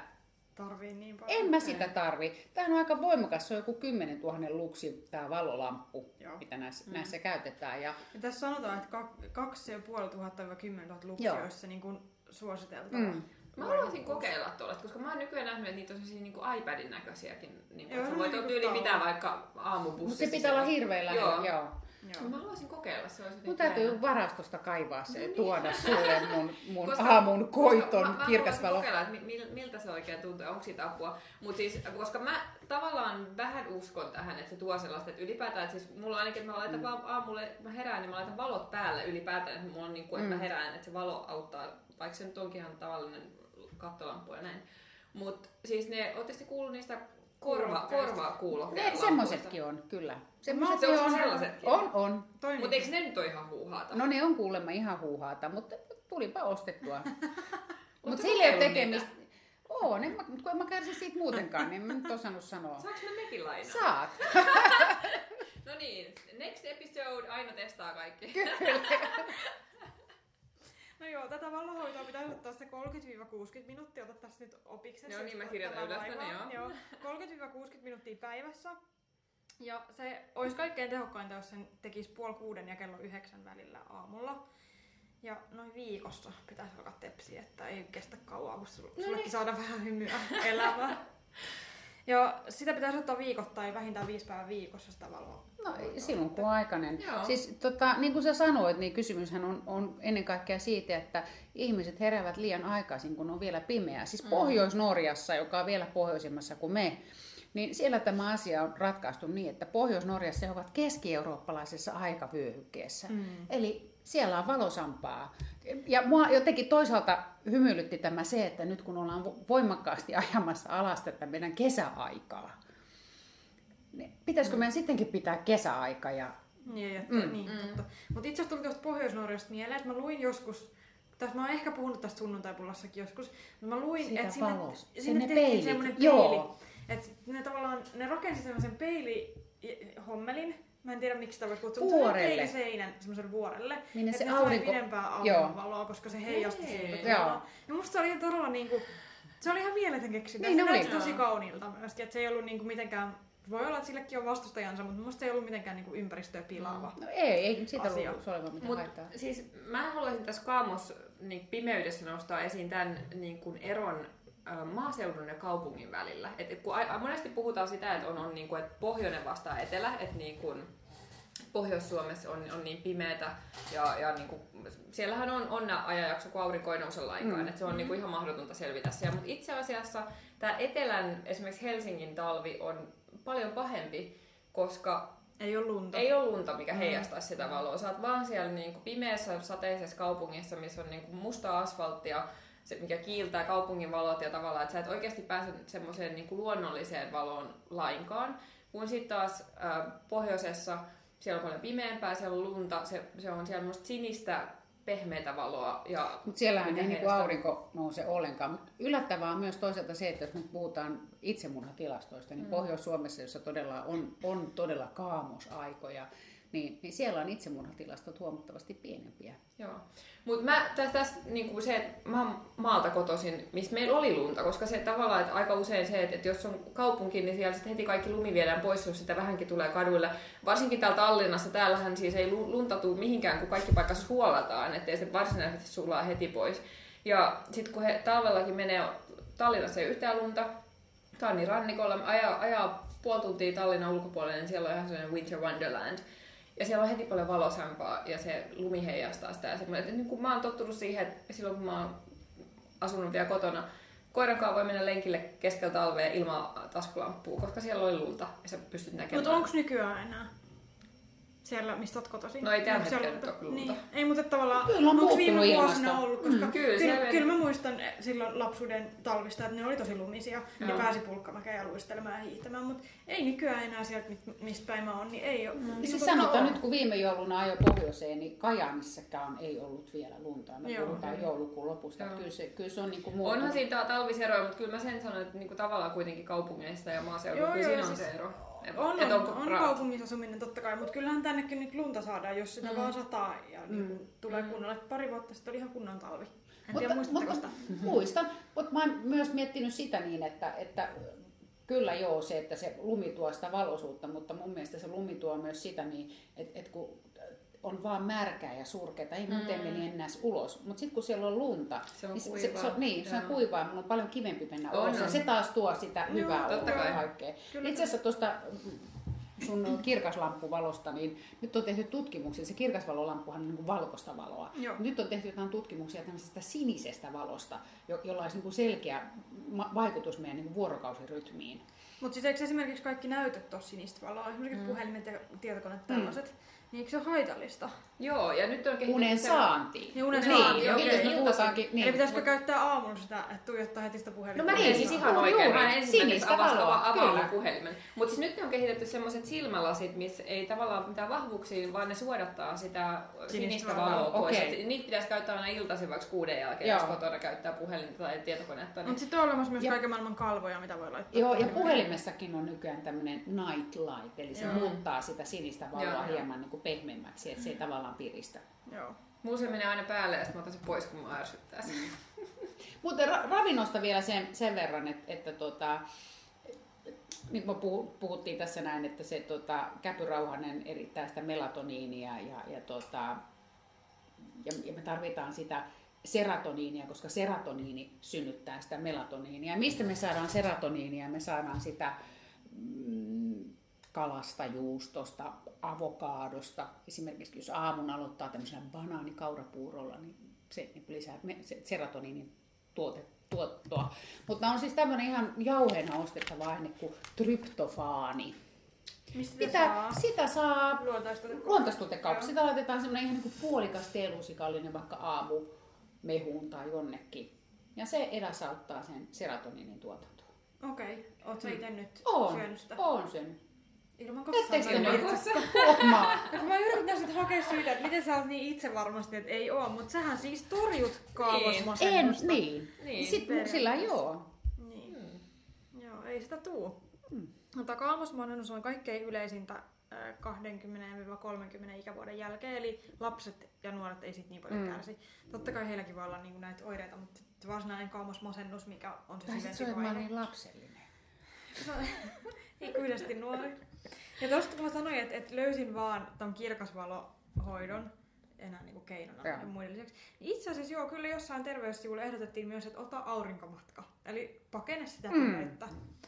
tarvii niin paljon. en mä sitä tarvi. Tämä on aika voimakas, se on joku 10 000 luksi tämä valolamppu, Joo. mitä näissä, mm. näissä käytetään. Ja, Ja tässä sanotaan, että kak- kaksi ja puoli tuhatta 10 000 Joo. luksia olisi se niin kuin suositeltava. Mm. Mä haluaisin kokeilla tuolla, koska mä oon nykyään nähnyt, että niitä on sellaisia niin iPadin näköisiäkin. Niin kuin, Joo, sä se voit mitä talo. vaikka aamubussissa. mutta se pitää olla lähellä. Joo. Joo. Joo. Mä haluaisin kokeilla, se olisi Mun täytyy jännä. varastosta kaivaa se, No niin. tuoda sulle mun, mun Koska- aamun koiton koska mä- mä kirkasvalo. haluaisin kokeilla, että mi- mil- miltä se oikein tuntuu ja onko siitä apua. Mutta siis, koska mä tavallaan vähän uskon tähän, että se tuo sellaista, että ylipäätään, että siis mulla ainakin, että mä laitan mm. vaan aamulle, mä herään, niin mä laitan valot päälle ylipäätään, että mulla on niin kuin, että Mm. mä herään, että se valo auttaa, vaikka se nyt onkin ihan tavallinen kattolamppu ja näin. Mutta siis ne, ootte sitten kuullut niistä korva, Kuulokkeista. korvakuulokkeet? Ne, semmosetkin on, kyllä. Semmoset Se on on, sellaisetkin? on, on. Mutta eikö ne nyt ole ihan huuhaata? No ne on kuulemma ihan huuhaata, mutta tulipa ostettua. mutta sillä ei ole tekemistä. Oo, en mä, mutta kun en mä kärsi siitä muutenkaan, niin en mä nyt osannut sanoa. Saanko me mekin lainaa? Saat. No niin, next episode aina testaa kaikki. No joo, tätä valohoitoa pitäisi ottaa se 30-60 minuuttia, ota tässä nyt opiksi. Joo, niin mä kirjoitan ylös tänne, joo. joo. 30-60 minuuttia päivässä. Ja se olisi kaikkein tehokkainta, jos sen tekisi puoli kuuden ja kello yhdeksän välillä aamulla. Ja noin viikossa pitäisi alkaa tepsiä, että ei kestä kauaa, kun sul, No sullekin niin. saada vähän hymyä elämään. Ja sitä pitäisi ottaa viikoittain vähintään viisi päivää viikossa sitä valoa. No silloin kun on aikainen. Joo. Siis tota, niin kuin sä sanoit, niin kysymyshän on, on ennen kaikkea siitä, että ihmiset heräävät liian aikaisin, kun on vielä pimeää. Siis Pohjois-Norjassa, joka on vielä pohjoisemmassa kuin me, niin siellä tämä asia on ratkaistu niin, että Pohjois-Norjassa he ovat keski-eurooppalaisessa aikavyöhykkeessä. Mm. Eli siellä on valosampaa. Ja mua jotenkin toisaalta hymyilytti tämä se, että nyt kun ollaan vo- voimakkaasti ajamassa alas tätä meidän kesäaikaa, niin pitäisikö meidän sittenkin pitää kesäaika ja Niin, mm. niin totta. Mutta itse asiassa tuli tuosta Pohjois-Norjasta mieleen, että mä luin joskus, tässä mä oon ehkä puhunut tästä sunnuntaipulassakin joskus, mutta mä luin, Siitä että sinne, sinne Sinne tehtiin semmoinen Joo. Että ne tavallaan, ne rakensi semmoisen peilihommelin, mä en tiedä miksi sitä voisi kutsua, mutta Vuorelle. semmoisen vuorelle. Minne se aurinko- sai pidempää Joo. auringonvaloa, koska se heijasti. Joo. Ja musta se oli todella niinku, se oli ihan mieletön keksintä. Niin se oli. näytti tosi kauniilta myöskin, että se ei ollut niinku mitenkään voi olla, että sillekin on vastustajansa, mutta musta se ei ollut mitenkään niinku ympäristöä pilaava. No ei, ei siitä Asia. ollut olevan mitään Mut, haittaa. siis mä haluaisin tässä kaamos niin pimeydessä nostaa esiin tämän niin kuin eron maaseudun ja kaupungin välillä. Et, et kun a, monesti puhutaan sitä, että on, on niin kuin, että pohjoinen vastaa etelä, että niin kuin Pohjois-Suomessa on, on niin pimeätä ja, ja niin kuin, siellähän on, on nämä ajanjakso, kun aurinko ei nouse lainkaan, Mm. että se on niin kuin ihan mahdotonta selvitä siellä. Mutta itse asiassa tämä etelän, esimerkiksi Helsingin talvi on paljon pahempi, koska Ei ole lunta. ei ole lunta, mikä heijastaisi sitä valoa. Sä oot vaan siellä niinku pimeässä sateisessa kaupungissa, missä on niinku mustaa asfalttia, se, mikä kiiltää kaupungin valot ja tavallaan, että sä et oikeasti pääse semmoiseen niinku luonnolliseen valoon lainkaan. Kun sitten taas ä, pohjoisessa siellä on paljon pimeämpää, siellä on lunta, se, se on siellä musta sinistä pehmeätä valoa. Ja Mutta siellähän ei niinku heijastaa- aurinko nouse ollenkaan. Mut yllättävää on myös toisaalta se, että jos nyt puhutaan itsemurhatilastoista, niin mm. Pohjois-Suomessa, jossa todella on, on todella kaamosaikoja, niin, niin siellä on itsemurhatilastot huomattavasti pienempiä. Joo. Mutta mä tästä, tästä niin se, että mä maalta kotoisin, missä meillä oli lunta, koska se tavallaan, että aika usein se, että, että jos on kaupunki, niin siellä sitten heti kaikki lumi viedään pois, jos sitä vähänkin tulee kaduille. Varsinkin täällä Tallinnassa, täällähän siis ei lu- lunta tule mihinkään, kun kaikki paikassa huolataan, ettei se varsinaisesti sulaa heti pois. Ja sitten kun he talvellakin menee, Tallinnassa ei yhtään lunta, on niin rannikolla, ajaa, ajaa puoli tuntia Tallinnan ulkopuolelle, niin siellä on ihan sellainen winter wonderland. Ja siellä on heti paljon valosampaa ja se lumi heijastaa sitä. Ja semmoinen, että niin kun mä oon tottunut siihen, että silloin kun mä oon asunut vielä kotona, koiran kanssa voi mennä lenkille keskellä talvea ilman taskulamppua, koska siellä oli lunta ja sä pystyt näkemään. Mutta onko nykyään enää? Siellä, mistä oot kotoisin? No ei tällä siellä hetkellä lunta? ole. Niin. Ei, mutta tavallaan, Kyllä on onko viime vuosina ollut, koska Mm, kyllä, kyllä, kyllä, mä muistan silloin lapsuuden talvista, että ne oli tosi lumisia ja Joo. pääsi pulkkamäkeen ja luistelemaan ja hiihtämään, mutta ei nykyään enää sieltä, mistä päin mä oon, niin ei ole. Mm. Niin siis sanotaan nyt, kun viime jouluna ajoi pohjoiseen, niin Kajaanissakaan ei ollut vielä lunta. Me Joo. puhutaan joulukuun lopusta. Joo. Kyllä se, kyllä se on niin kuin muuttunut. Onhan siitä talviseroja, mutta kyllä mä sen sanon, että niinku tavallaan kuitenkin kaupungeista ja maaseudulla, Joo, kyllä siinä on siis se ero. On, et on, on ra- kaupungissa asuminen totta kai, mutta kyllähän tännekin nyt lunta saadaan, jos sitä Mm. vaan sataa ja niin Mm. tulee kunnolla. Et Pari vuotta sitten oli ihan kunnon talvi. En Mutta- tiedä, muistatteko mutta- sitä? Muistan, mutta mä oon myös miettinyt sitä niin, että, että kyllä joo se, että se lumi tuo sitä valoisuutta, mutta mun mielestä se lumi tuo myös sitä niin, että, että kun on vaan märkää ja surkeata, ei muuten Mm. meni enää ulos. Mutta sitten kun siellä on lunta, Se on niin se, kuivaa. se, on, niin, se on kuivaa, mun on paljon kivempi mennä On, ulos. On. se taas tuo sitä Joo, hyvää oloa kai. kaikkea. Itse asiassa tuosta sun kirkaslamppuvalosta, niin nyt on tehty tutkimuksia. Se kirkasvalolamppuhan on niin kuin valkoista valoa. Joo. Nyt on tehty jotain tutkimuksia tämmöisestä sinisestä valosta, jo- jolla olisi niin kuin selkeä vaikutus meidän niin kuin vuorokausirytmiin. Mutta siis eikö esimerkiksi kaikki näytöt ole sinistä valoa, esimerkiksi mm. puhelimet ja tietokoneet tällaiset, niin eikö se ole haitallista? Joo, ja nyt on kehitetty Unen saantiin. Ja unen niin, saanti, nyt me Iltaisin. puhutaankin, Niin, niin. Eli pitäisikö käyttää aamulla sitä, että tuijottaa heti sitä puhelinta? No mä Niin, teen siis ihan oikein. Mä juuri. ensimmäiseksi avaan puhelimen. Mutta siis nyt ne on kehitetty semmoiset silmälasit, missä ei tavallaan mitään vahvuuksia, vaan ne suodattaa sitä sinistä valoa. valoa pois. Okei. Et Niitä pitäisi käyttää aina iltaisin vaikka kuuden jälkeen, Joo. jos kotona käyttää puhelinta tai tietokonetta. Niin... Mutta sitten on olemassa myös Ja- kaiken maailman kalvoja, mitä voi laittaa. Joo, ja puhelimessakin on nykyään tämmöinen night light, eli se muuttaa sitä sinistä valoa hieman niin kuin pehmeämmäksi, että se ei tavallaan piristä. Joo. Mulla se menee aina päälle ja sitten mä otan sen pois, kun mä ärsyttää sen. Mutta ra- ravinnosta vielä sen, sen verran, että, että tota, niin kuin me puhuttiin tässä näin, että se tota, käpyrauhanen erittää sitä melatoniinia ja, ja, tota, ja, ja me tarvitaan sitä serotoniinia, koska serotoniini synnyttää sitä melatoniinia. Mistä me saadaan serotoniinia? Me saadaan sitä mm, kalasta, juustosta, avokaadosta. Esimerkiksi jos aamun aloittaa tämmöisellä banaanikaurapuurolla, niin se niin lisää serotoniinin tuote, tuottoa. Mutta on siis tämmöinen ihan jauheena ostettava aine kuin tryptofaani. Mistä sitä Sitä, saa? sitä saa luontaistuotekauppa. Sitä laitetaan semmoinen ihan niin kuin puolikas teelusikallinen vaikka aamu mehuun tai jonnekin. Ja se edesauttaa sen serotoniinin tuotantoa. Okei, oot sä ite nyt On, syönyt sitä? on sen. Ilman kossaa. Ettekö te syönyt? nyt huomaa? Mä yritän sitten hakea syitä, että miten sä oot niin itse varmasti, että ei oo, mutta sähän siis torjut En, kaavosmasennusta. niin. Niin, Sit sillä joo. Niin. Joo, ei sitä tuu. Mutta kaavosmasennus on kaikkein yleisintä äh, 20-30 ikävuoden jälkeen, eli lapset ja nuoret ei sit niin paljon Mm. kärsi. Totta kai heilläkin voi olla niinku näitä oireita, mutta se varsinainen kaavosmasennus, mikä on se Tai sit syvempi se on, että mä oon vaihe. niin lapsellinen. Ikuisesti nuori. Ja tosta kun mä sanoin, että, että löysin vaan ton kirkasvalohoidon enää niinku keinona ja muiden lisäksi. Niin itse asiassa joo, kyllä jossain terveyssivuilla ehdotettiin myös, että ota aurinkomatka. Eli pakene sitä Mm. pimeyttä.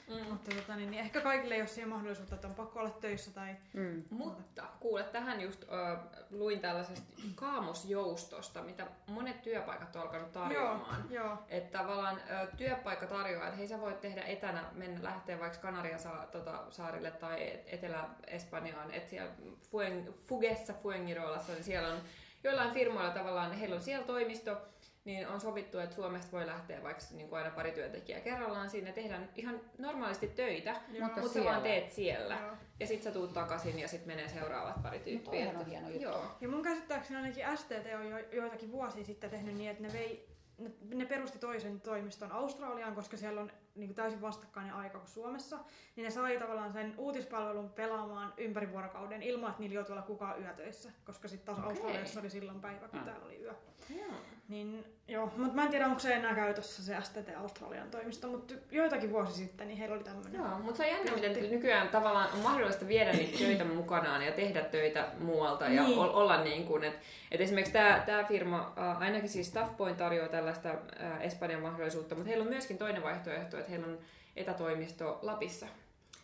Mm. Mutta tota, niin, niin ehkä kaikille ei ole siihen mahdollisuutta, että on pakko olla töissä tai... Mm. Mutta kuule, tähän just ö, luin tällaisesta kaamosjoustosta, mitä monet työpaikat on alkanut tarjoamaan. Joo, joo. Että tavallaan ö, työpaikka tarjoaa, että hei sä voit tehdä etänä, mennä lähteä vaikka Kanarian sa, tota, saarille tai Et- Etelä-Espanjaan, että siellä Fuen, Fugessa, Fuengirolassa, niin siellä on joillain firmoilla tavallaan, heillä on siellä toimisto, niin on sovittu, että Suomesta voi lähteä vaikka niin kuin aina pari työntekijää kerrallaan sinne, tehdään ihan normaalisti töitä, Joo. mutta, Mutta mutta sä vaan teet siellä. Joo. Ja sit sä tuut takaisin ja sit menee seuraavat pari tyyppiä. toihan on Että- hieno juttu. Joo. Ja mun käsittääkseni ainakin STT on jo, joitakin vuosia sitten tehnyt niin, että ne, vei, ne, ne perusti toisen toimiston Australiaan, koska siellä on niin kuin täysin vastakkainen aika kuin Suomessa. Niin ne sai tavallaan sen uutispalvelun pelaamaan ympäri vuorokauden ilman, että niillä joutui olla kukaan yötöissä. Koska sitten taas Okei. Australiassa oli silloin päivä, kun Ah. täällä oli yö. Joo. Niin joo, mutta mä en tiedä onko se enää käytössä se STT Australian toimisto, mutta joitakin vuosi sitten niin heillä oli tämmöinen. Joo, mutta se on jännä, miten nykyään tavallaan on mahdollista viedä niitä töitä mukanaan ja tehdä töitä muualta ja Niin. ol- olla niin kuin, että et esimerkiksi tämä tää firma, ainakin siis Staffpoint tarjoaa tällaista Espanjan mahdollisuutta, mutta heillä on myöskin toinen vaihtoehto, että heillä on etätoimisto Lapissa.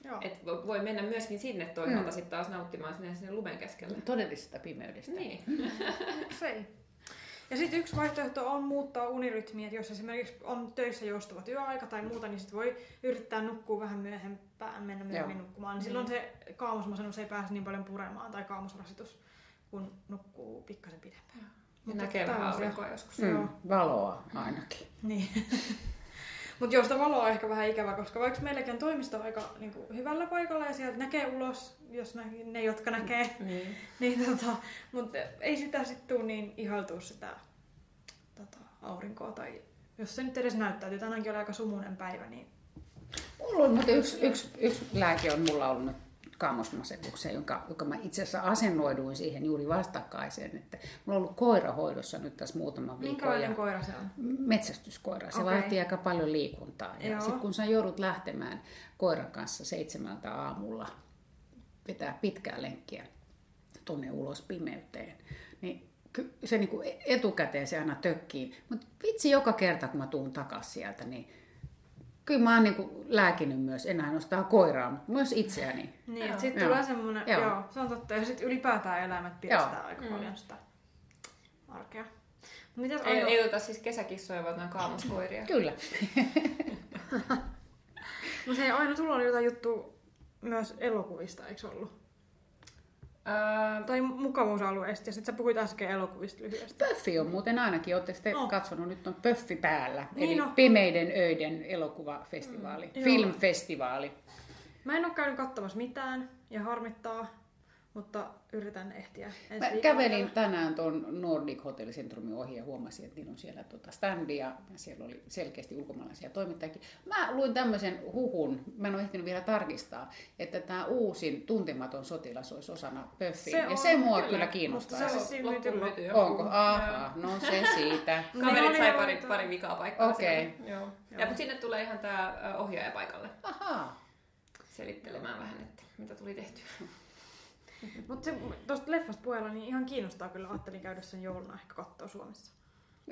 Joo. Että voi mennä myöskin sinne toisaalta mm. sitten taas nauttimaan sinne, sinne lumen keskelle. Todellisesta pimeydestä. Niin. Miksei? Ja sitten yksi vaihtoehto on muuttaa unirytmiä, että jos esimerkiksi on töissä joustava työaika tai muuta, niin sit voi yrittää nukkua vähän myöhempään, mennä myöhemmin Joo. nukkumaan. Niin silloin se kaamosmasennus ei pääse niin paljon puremaan tai kaamosrasitus, kun nukkuu pikkasen pidempään. Ja Mutta näkee vähän aurinkoa joskus. Joo. Mm, valoa ainakin. Niin. Mutta joo, sitä valoa on ehkä vähän ikävä, koska vaikka meilläkin on toimisto aika niin kuin, hyvällä paikalla ja sieltä näkee ulos, jos nä- ne, jotka näkee, Niin. niin tota, mutta ei sitä sitten tule niin ihaltua sitä tota, aurinkoa tai jos se nyt edes näyttäytyy. Tänäänkin oli aika sumunen päivä, niin Mulla on muuten yksi, yksi, yksi lääke on mulla ollut kaamosmasennukseen, jonka, joka mä itse asiassa asennoiduin siihen juuri vastakkaiseen. Että mulla on ollut koirahoidossa nyt tässä muutaman viikon. minkälainen ja koira se on? metsästyskoira. Se Okei. vaatii aika paljon liikuntaa. Ja sitten kun sä joudut lähtemään koiran kanssa seitsemältä aamulla vetää pitkää lenkkiä tuonne ulos pimeyteen, niin se niinku etukäteen se aina tökkii. Mutta vitsi joka kerta, kun mä tuun takaisin sieltä, niin kyllä mä oon niinku lääkinyt myös, en ainoastaan koiraa, mutta myös itseäni. Niin, Joo. että sitten Joo. tulee semmoinen, Joo. joo. se on totta. Ja sitten ylipäätään eläimet piestää aika Mm. paljon sitä arkea. Mitäs Ei, ei ota siis kesäkissoja, vaan nämä kaamoskoiria. Kyllä. Mutta hei Aino, sulla oli jotain juttu myös elokuvista, eikö ollut? Öö, Tai mukavuusalueesta, ja sitten sä puhuit äsken elokuvista lyhyesti. Pöffi on muuten ainakin, oletteko te Oh. katsonut, nyt on Pöffi päällä. Niin eli on. Pimeiden öiden elokuvafestivaali, Mm, joo. filmfestivaali. Mä en ole käynyt katsomassa mitään, ja harmittaa, mutta yritän ehtiä ensi Mä viikolla kävelin vielä. tänään tuon Nordic Hotel Centrumin ohi ja huomasin, että niillä on siellä tota standia ja siellä oli selkeästi ulkomaalaisia toimittajakin. Mä luin tämmöisen huhun, mä en ole ehtinyt vielä tarkistaa, että tämä uusin tuntematon sotilas olisi osana Pöffiä. Se ja on, se mua kyllä. kyllä Mutta kiinnostaa. se on se myyty. Onko? Aha, no se siitä. Kaverit sai pari, pari vikaa paikkaa Okei. Joo. Ja, mutta sinne tulee ihan tämä ohjaaja paikalle Ahaa. selittelemään vähän, että mitä tuli tehtyä. Mutta se tuosta leffasta puheella niin ihan kiinnostaa kyllä. Ajattelin käydä sen jouluna ehkä katsoa Suomessa.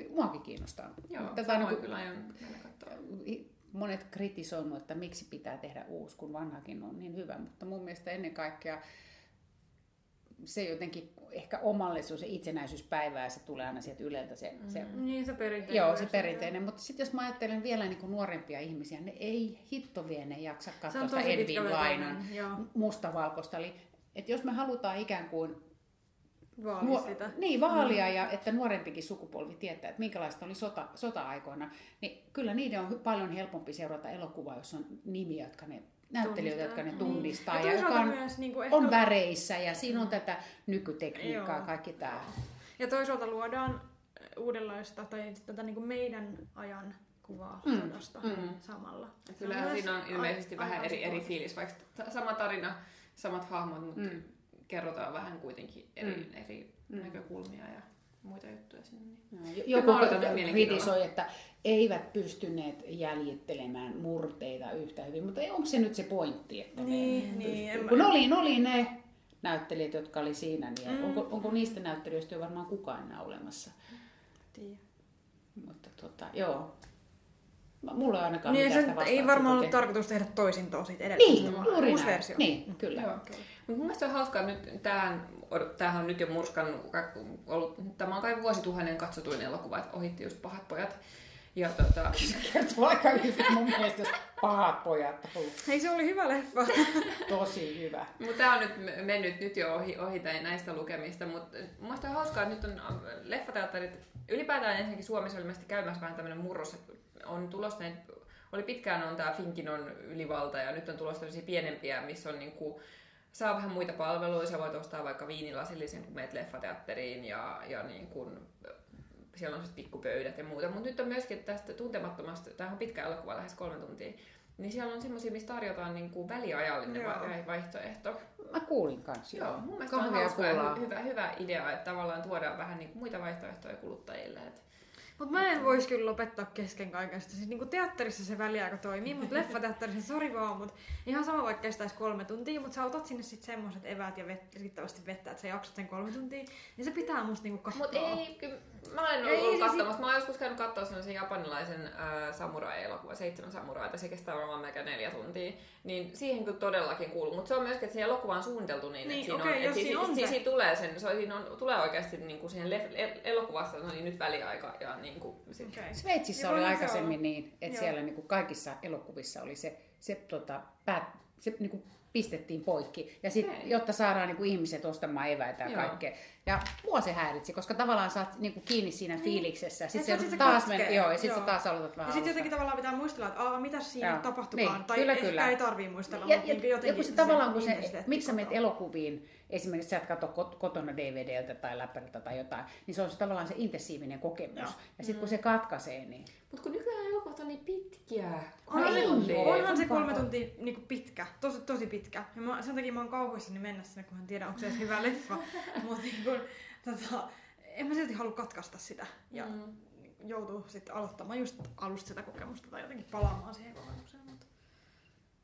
Muakin kiinnostaa. Joo, Tätä samoin niinku- kyllä aion katsoa. monet kritisoinut, että miksi pitää tehdä uusi, kun vanhakin on niin hyvä, mutta mun mielestä ennen kaikkea se jotenkin ehkä omallisuus ja itsenäisyyspäivä ja se tulee aina sieltä Yleltä se, se Niin se perinteinen. Joo, se perinteinen. Mutta sitten jos mä ajattelen vielä niin kuin nuorempia ihmisiä, ne ei hitto vie, ne jaksa katsoa on sitä Edwin Lainan mustavalkoista. Eli että jos me halutaan ikään kuin Vaali nuo- sitä. niin, vaalia ja että nuorempikin sukupolvi tietää, että minkälaista oli sota, sota-aikoina, niin kyllä niiden on paljon helpompi seurata elokuvaa, jos on nimiä, jotka ne näyttelijöitä, jotka ne Tunnistaa. Niin. ja, Ja joka on, myös niinku ehkä- on väreissä ja siinä on tätä nykytekniikkaa, Joo. kaikki tämä. Ja toisaalta luodaan uudenlaista tai tätä niin kuin meidän ajan kuvaa Mm, sodasta mm. samalla. Kyllähän myös siinä on ilmeisesti ai- vähän aivan eri, eri fiilis, vaikka sama tarina, samat hahmot, mutta Mm. kerrotaan vähän kuitenkin eri, Mm. eri Mm. näkökulmia ja muita juttuja sinne. Niin. Joku kritisoi, että eivät pystyneet jäljittelemään murteita yhtä hyvin, mutta onko se nyt se pointti? Että ne Niin, niin, en mä- Kun oli, oli ne näyttelijät, jotka oli siinä, niin Mm. onko, onko niistä näyttelijöistä jo varmaan kukaan enää olemassa? Tiedä. Mutta tota, joo. Mulla ei ainakaan Niin, mitään sitä ei varmaan ollut tarkoitus tehdä toisintoa siitä edellisestä, Niin, vaan juuri uusi näin. versio. Niin, kyllä. Joo. Mutta mun mielestä on hauskaa nyt, tämähän, tämähän on nyt jo murskannut, ollut, tämä on kai vuosituhannen katsotuin elokuva, että ohitti just pahat pojat. Ja tota, Kertoo aika hyvin mun mielestä, jos pahat pojat Hei, se oli hyvä leffa. tosi hyvä. Mutta tämä on nyt mennyt nyt jo ohi, ohi tai näistä lukemista, mutta mun mielestä on hauskaa, että nyt on äh, leffateatterit, ylipäätään ensinnäkin Suomessa oli ilmeisesti käymässä vähän tämmöinen murros, että on tulossa näitä, oli pitkään on tämä Finkinon ylivalta ja nyt on tulossa tämmöisiä pienempiä, missä on niinku, saa vähän muita palveluja, sä voit ostaa vaikka viinilasillisen, kun meet leffateatteriin ja, ja niin kuin, siellä on sitten pikkupöydät ja muuta, mutta nyt on myöskin tästä tuntemattomasta, tämä on pitkä elokuva, lähes kolme tuntia, niin siellä on semmoisia, missä tarjotaan niin kuin väliajallinen Joo. va- vaihtoehto. Mä kuulin kanssa. Joo, mun mielestä on hauska ja hyvä, hyvä idea, että tavallaan tuodaan vähän niin kuin muita vaihtoehtoja kuluttajille. Et Mutta mä en voisi kyllä lopettaa kesken kaikesta. Siis niinku teatterissa se väliaika toimii, mutta leffateatterissa, sori vaan, mutta ihan sama vaikka kestäisi kolme tuntia, mutta sä otat sinne sitten semmoiset eväät ja vet, riittävästi vettä, että sä jaksat sen kolme tuntia, niin se pitää musta niinku katsoa. Mut ei, kyllä, mä olen Ei, ollut siis- katsomassa, mä oon joskus käynyt katsoa sellaisen japanilaisen äh, samurai-elokuvan, seitsemän samuraita, se kestää varmaan melkein neljä tuntia, niin siihen kyllä todellakin kuuluu, mutta se on myöskin, että se elokuva on suunniteltu niin, Niin, että siinä, okei, on, että siinä on siinä, siinä, tulee sen, se on, siinä on, tulee oikeasti niin kuin siihen lef, el- elokuvassa, no niin nyt väliaika ja niin kuin, sit, Okei. Sveitsissä Joo, oli se aikaisemmin niin, että Joo. siellä niin kuin kaikissa elokuvissa oli se, se, tota, päät, se niin kuin pistettiin poikki, ja sit, jotta saadaan niin kuin ihmiset ostamaan eväitä ja kaikkea. Ja mua se häiritsi, koska tavallaan sä oot niin kuin kiinni siinä fiiliksessä. Et Sitten sit se, se taas men, joo, ja sit Joo. sä taas aloitat Ja vähän sitten alusta. jotenkin tavallaan pitää muistella, että Aa, mitä siinä Joo. tapahtukaan. Niin, tai kyllä, ehkä kyllä. ei tarvii muistella, Ja, mutta ja, niinku ja jotenkin kun se tavallaan, kun se, miksi sä menet elokuviin, esimerkiksi sä et katso kot- kotona DVDltä tai läppäriltä tai jotain, niin se on se tavallaan se intensiivinen kokemus. Joo. Ja sitten kun se katkaisee, niin Mutta kun nykyään elokuvat on niin pitkiä. Onhan, ei se, oo. onhan se On kolme tuntia niinku pitkä, tosi, tosi pitkä. Ja mä, sen takia mä oon kauhuissani mennä sinne, kun mä en tiedä, onko se edes hyvä leffa. Mutta tota, en mä silti halua katkaista sitä. Ja Mm. joutuu sitten aloittamaan just alusta sitä kokemusta tai jotenkin palaamaan siihen kokemukseen. Mutta...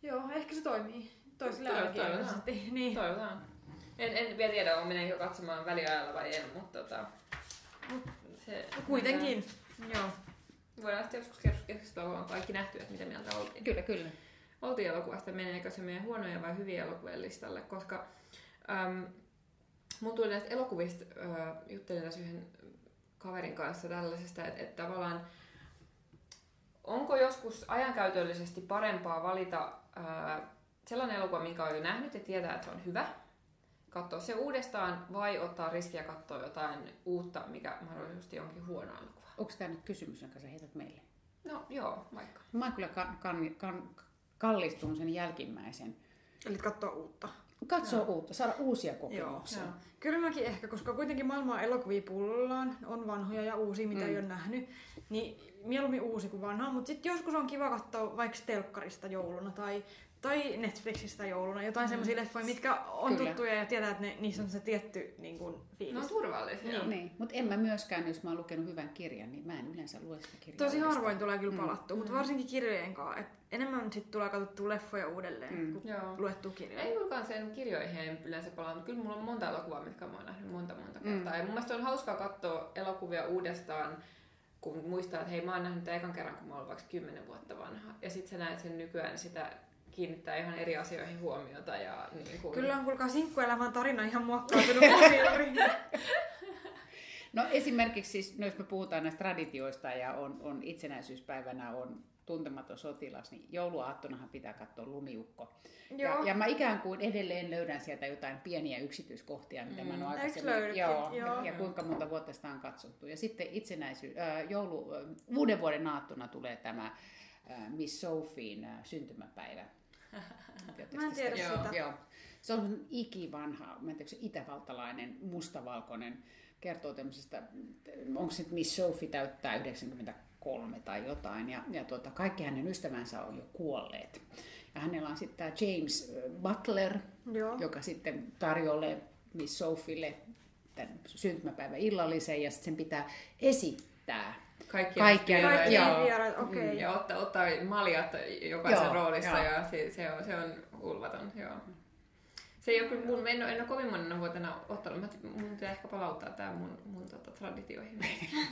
Joo, ehkä se toimii. Ainakin toivotaan. Niin. Toivotaan. En, en vielä tiedä, on menenkö katsomaan väliajalla vai en, mutta tota, se, Kuitenkin. Joo. Voidaan sitten joskus kes- keskustella, on kaikki nähty, että mitä mieltä oltiin. kyllä, kyllä. oltiin elokuvasta, meneekö se meidän huonoja vai hyviä elokuvien listalle, koska äm, mun tuli näistä elokuvista, äh, juttelin tässä yhden kaverin kanssa tällaisesta, että, että tavallaan onko joskus ajankäytöllisesti parempaa valita äh, sellainen elokuva, minkä on jo nähnyt ja tietää, että se on hyvä, katsoa se uudestaan vai ottaa riskiä katsoa jotain uutta, mikä mahdollisesti onkin huono elokuva. Onko tämä nyt kysymys, jonka sä heität meille? No joo, vaikka. Mä kyllä kan, kan, kan, kallistunut sen jälkimmäisen. Eli katsoa uutta. Katsoa uutta, saada uusia kokemuksia. Joo. Kyllä mäkin ehkä, koska kuitenkin maailmaa elokuvia pullollaan, on vanhoja ja uusia, mitä mm. ei ole nähnyt, niin mieluummin uusi kuin vanha, mutta sitten joskus on kiva katsoa vaikka telkkarista jouluna tai, tai Netflixistä jouluna, jotain mm. semmoisia leffoja, mitkä on Kyllä. tuttuja ja tietää, että ne, niissä on se tietty niin kuin, fiilis. No on turvallisia. Niin. Niin, mutta en mä myöskään, jos mä oon lukenut hyvän kirjan, niin mä en yleensä lue sitä kirjaa. Tosi harvoin tulee kyllä Mm. palattua, mutta varsinkin kirjojen kanssa. Et enemmän sit tulee katsottua leffoja uudelleen Mm. mm. kuin Joo. luettua kirjoja. Ei mullakaan sen kirjoihin en yleensä palaa, mutta kyllä mulla on monta elokuvaa, mitkä mä oon nähnyt monta monta Mm. kertaa. Ja mun mielestä on hauskaa katsoa elokuvia uudestaan kun muistaa, että hei mä oon nähnyt tämän ekan kerran, kun mä oon vaikka 10 vuotta vanha. Ja sitten sä näet sen nykyään, niin sitä kiinnittää ihan eri asioihin huomiota. Ja niin kuin... Kyllä on kuulkaa sinkkuelämän tarina ihan muokkautunut. No esimerkiksi siis, no jos me puhutaan näistä traditioista ja on, on itsenäisyyspäivänä on tuntematon sotilas, niin jouluaattonahan pitää katsoa lumiukko. Ja, Joo. ja mä ikään kuin edelleen löydän sieltä jotain pieniä yksityiskohtia, mitä mä en ole Eikö aikaisemmin... Joo, Joo. ja kuinka monta vuotta sitä on katsottu. Ja sitten itsenäisy, äh, joulu, äh, uuden vuoden aattona tulee tämä äh, Miss Sophien äh, syntymäpäivä. Mä en tiedä Joo. sitä. Joo. Se on ikivanha, mä en tiedä, se itävaltalainen, mustavalkoinen, kertoo tämmöisestä, onko se Miss Sophie täyttää 93 tai jotain, ja, ja tuota, kaikki hänen ystävänsä on jo kuolleet. Ja hänellä on sitten tämä James Butler, Joo. joka sitten tarjoilee Miss Sophille tämän syntymäpäivän illallisen, ja sitten sen pitää esittää Kaikkia Kaikkia vieraita. Kaikki Joo. vieraat, okei. Okay. Ja ottaa, ottaa maljat jokaisen Joo, roolissa joo. ja se, se, on, se on hulvaton. Joo. Se ei ole kyllä, mun, en, ole, en ole kovin monena vuotena ottanut, mä, mun pitää ehkä palauttaa tää mun, mun tota, traditioihin,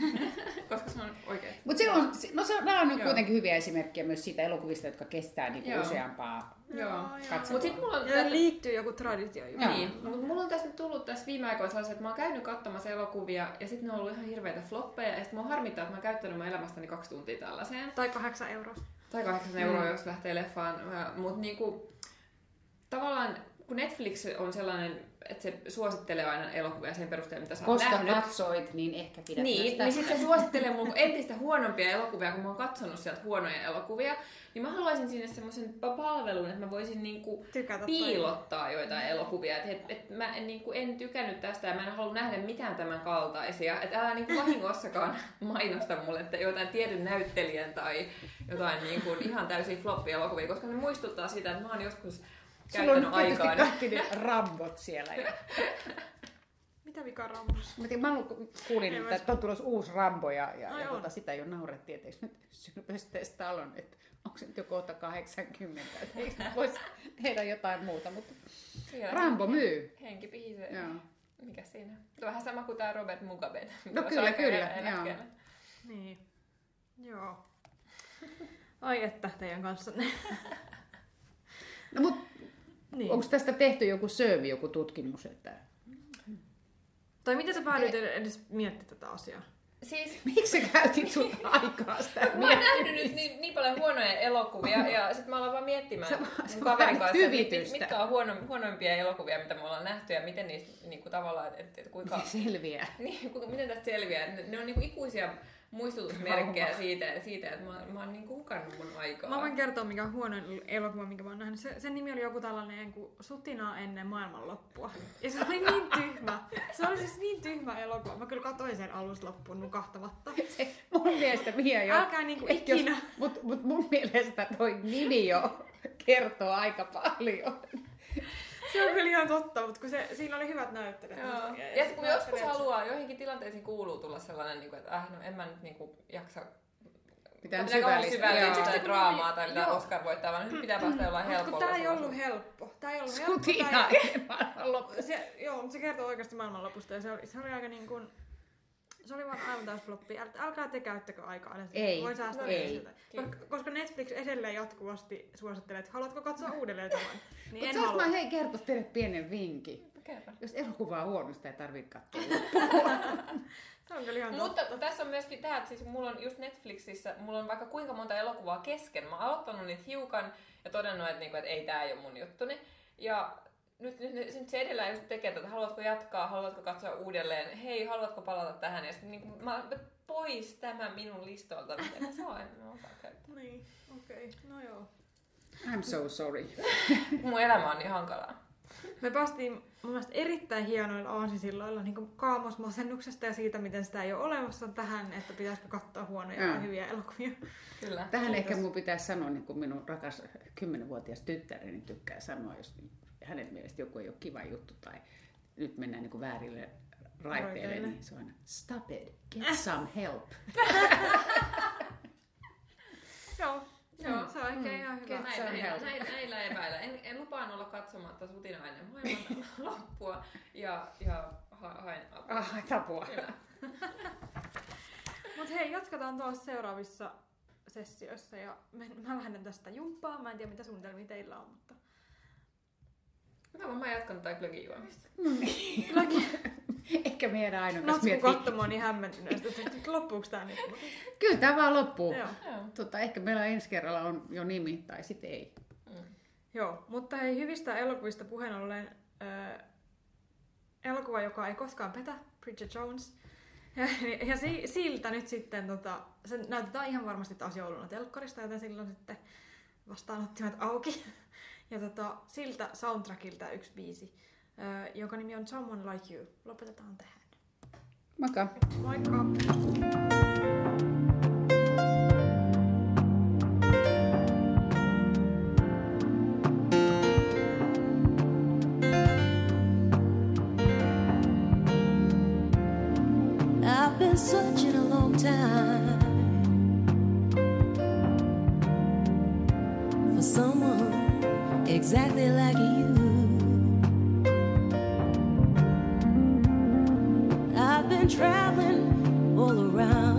koska se on oikein. Mutta se on, no se on, nämä on nyt Joo. kuitenkin hyviä esimerkkejä myös siitä elokuvista, jotka kestää niinku Joo. useampaa Joo. katselua. Mut sit mulla on... Ja liittyy joku traditio. just. Joo. Niin, mutta mulla on tässä nyt tullut tässä viime aikoina sellaiset, että mä oon käynyt katsomassa elokuvia ja sitten ne on ollut ihan hirveitä floppeja ja sitten mua harmittaa, että mä oon käyttänyt mun elämästäni kaksi tuntia tällaiseen. Tai kahdeksan euroa. Tai kahdeksan euroa, jos lähtee leffaan. Mutta niinku, tavallaan kun Netflix on sellainen, että se suosittelee aina elokuvia sen perusteella, mitä sä Koska nähnyt. katsoit, niin ehkä pidät myös Niin, niin sitten se suosittelee mulle entistä huonompia elokuvia, kun mä oon katsonut sieltä huonoja elokuvia. Niin mä haluaisin sinne semmoisen palvelun, että mä voisin niinku Tykätä piilottaa joitain elokuvia. Et, et, et mä en, niinku, en tykännyt tästä ja mä en halua nähdä mitään tämän kaltaisia. Että älä niinku vahingossakaan mainosta mulle että jotain tietyn näyttelijän tai jotain niinku, ihan täysin floppi-elokuvia, koska ne muistuttaa sitä, että mä oon joskus Sulla on tietysti aikaa. kaikki ne rambot siellä. Ja... Mitä vika Rambossa? Mä, tiedän, mä kuulin, että, että on tulossa uusi Rambo ja, ja, Ai ja on. tuota, sitä jo naurettiin, että eikö nyt Sylvester Stallone, että onko se nyt jo kohta 80, että eikö nyt voisi tehdä jotain muuta, mutta Siellä Rambo myy. Henki pihisee. Joo. Mikä siinä? Vähän sama kuin tämä Robert Mugabe. No kyllä, kyllä, eläkkeellä. Niin. Joo. Ai että teidän kanssanne. No mutta Niin. onko tästä tehty joku söövi, joku tutkimus, että Tai miten sä päädyit edes miettimään tätä asiaa? Siis miksi sä käytit sun aikaa sitä Mä oon nähnyt nyt niin, niin paljon huonoja elokuvia ja sitten mä aloin vaan miettimään se mun kaverin kanssa, mit, mitkä on huono, huonoimpia elokuvia, mitä me ollaan nähty ja miten niistä niin kuin tavallaan, että, että kuinka, selviää? niin, kuinka, miten tästä selviää. Ne, ne on niin kuin ikuisia muistutusmerkkejä siitä, siitä että mä, mä oon niin hukannut mun aikaa. Mä voin kertoa, mikä on huonoin elokuva, minkä mä oon nähnyt. Se, sen nimi oli joku tällainen kuin Sutinaa ennen maailmanloppua. Ja se oli niin tyhmä. Se oli siis niin tyhmä elokuva. Mä kyllä katsoin sen alusta loppuun nukahtamatta. Se, mun mielestä Mia jo... Älkää niinku jos- ikinä. Mut, mut mun mielestä toi nimi jo kertoo aika paljon. Se on kyllä ihan totta, mutta kun se, siinä oli hyvät näyttelijät. Joo. Ja- Ja kun joskus haluaa, joihinkin tilanteisiin kuuluu tulla sellainen, niin kuin, että äh, no en mä nyt niin kuin, jaksa Mitään syvällistä. syvällistä tai draamaa tai mitään Joo. Oscar voittaa, vaan nyt pitää päästä jollain helpolla. tää ei ollut helppo. Tää ei ollut helppo. Sutina maailmanloppua. se, joo, mutta se kertoo oikeasti maailmanlopusta ja se oli, se oli aika niin kuin, se oli vaan aivan täys floppi. Äl, älkää te käyttäkö aikaa edes. Ei, Voin säästää no ei. koska Netflix edelleen jatkuvasti suosittelee, että haluatko katsoa uudelleen tämän. Niin Mutta saanko mä hei kertoa teille pienen vinkin? Kerro. Jos elokuva on huono, sitä ei tarvitse katsoa. Se on kyllä ihan Mutta totta. tässä on myöskin tämä, että siis mulla on just Netflixissä, mulla on vaikka kuinka monta elokuvaa kesken. Mä oon aloittanut niitä hiukan ja todennut, että, niinku, että ei tää ei ole mun juttuni. Ja nyt, nyt, nyt, nyt se edelleen just tekee, että haluatko jatkaa, haluatko katsoa uudelleen, hei, haluatko palata tähän. Ja sitten niin mä, pois tämä minun listolta, mitä mä saan, en mä osaa käyttää. Niin, okei. Okay. No joo. I'm so sorry. Mun elämä on niin hankalaa. Me päästiin mun mielestä erittäin hienoilla aasinsilloilla niin kaamosmasennuksesta ja siitä, miten sitä ei ole olemassa tähän, että pitäisikö katsoa huonoja vai hyviä elokuvia. Kyllä. Tähän ehkä mun pitäisi sanoa, niin kuin minun rakas kymmenenvuotias tyttäreni tykkää sanoa, jos hänen mielestä joku ei ole kiva juttu tai nyt mennään niin kuin väärille raiteille, Raiteille. niin se on stop it, get some help. Joo. On ehkä ihan hyvä. Näin, Se helppo. näin, näillä eväillä. En, en lupaan olla katsomatta sutinainen maailman loppua ja, ja ha, haen apua. Ah, tapua. Kyllä. Mutta hei, jatketaan taas seuraavissa sessioissa ja me, mä lähden tästä jumppaan. Mä en tiedä mitä suunnitelmia teillä on, mutta... Mä oon mä jatkanut tai glögin juomista. Ehkä meidän ainoa miettii. katsomaan niin hämmentyneesti, että nyt loppuuko tää nyt? Kyllä tämä vaan loppuu. Joo. Tota, ehkä meillä ensi kerralla on jo nimi, tai sitten ei. Joo, mutta hei, hyvistä elokuvista puheen ollen äh, elokuva, joka ei koskaan petä, Bridget Jones. Ja, ja si, siltä nyt sitten, tota, se näytetään ihan varmasti taas jouluna telkkarista, joten silloin sitten vastaanottimet auki. Ja tota, siltä soundtrackilta yksi biisi, Uh, jonka nimi on Someone Like You. Lopetetaan tähän. Moikka! Moikka! I've been searching a long time for someone exactly like you. Traveling all around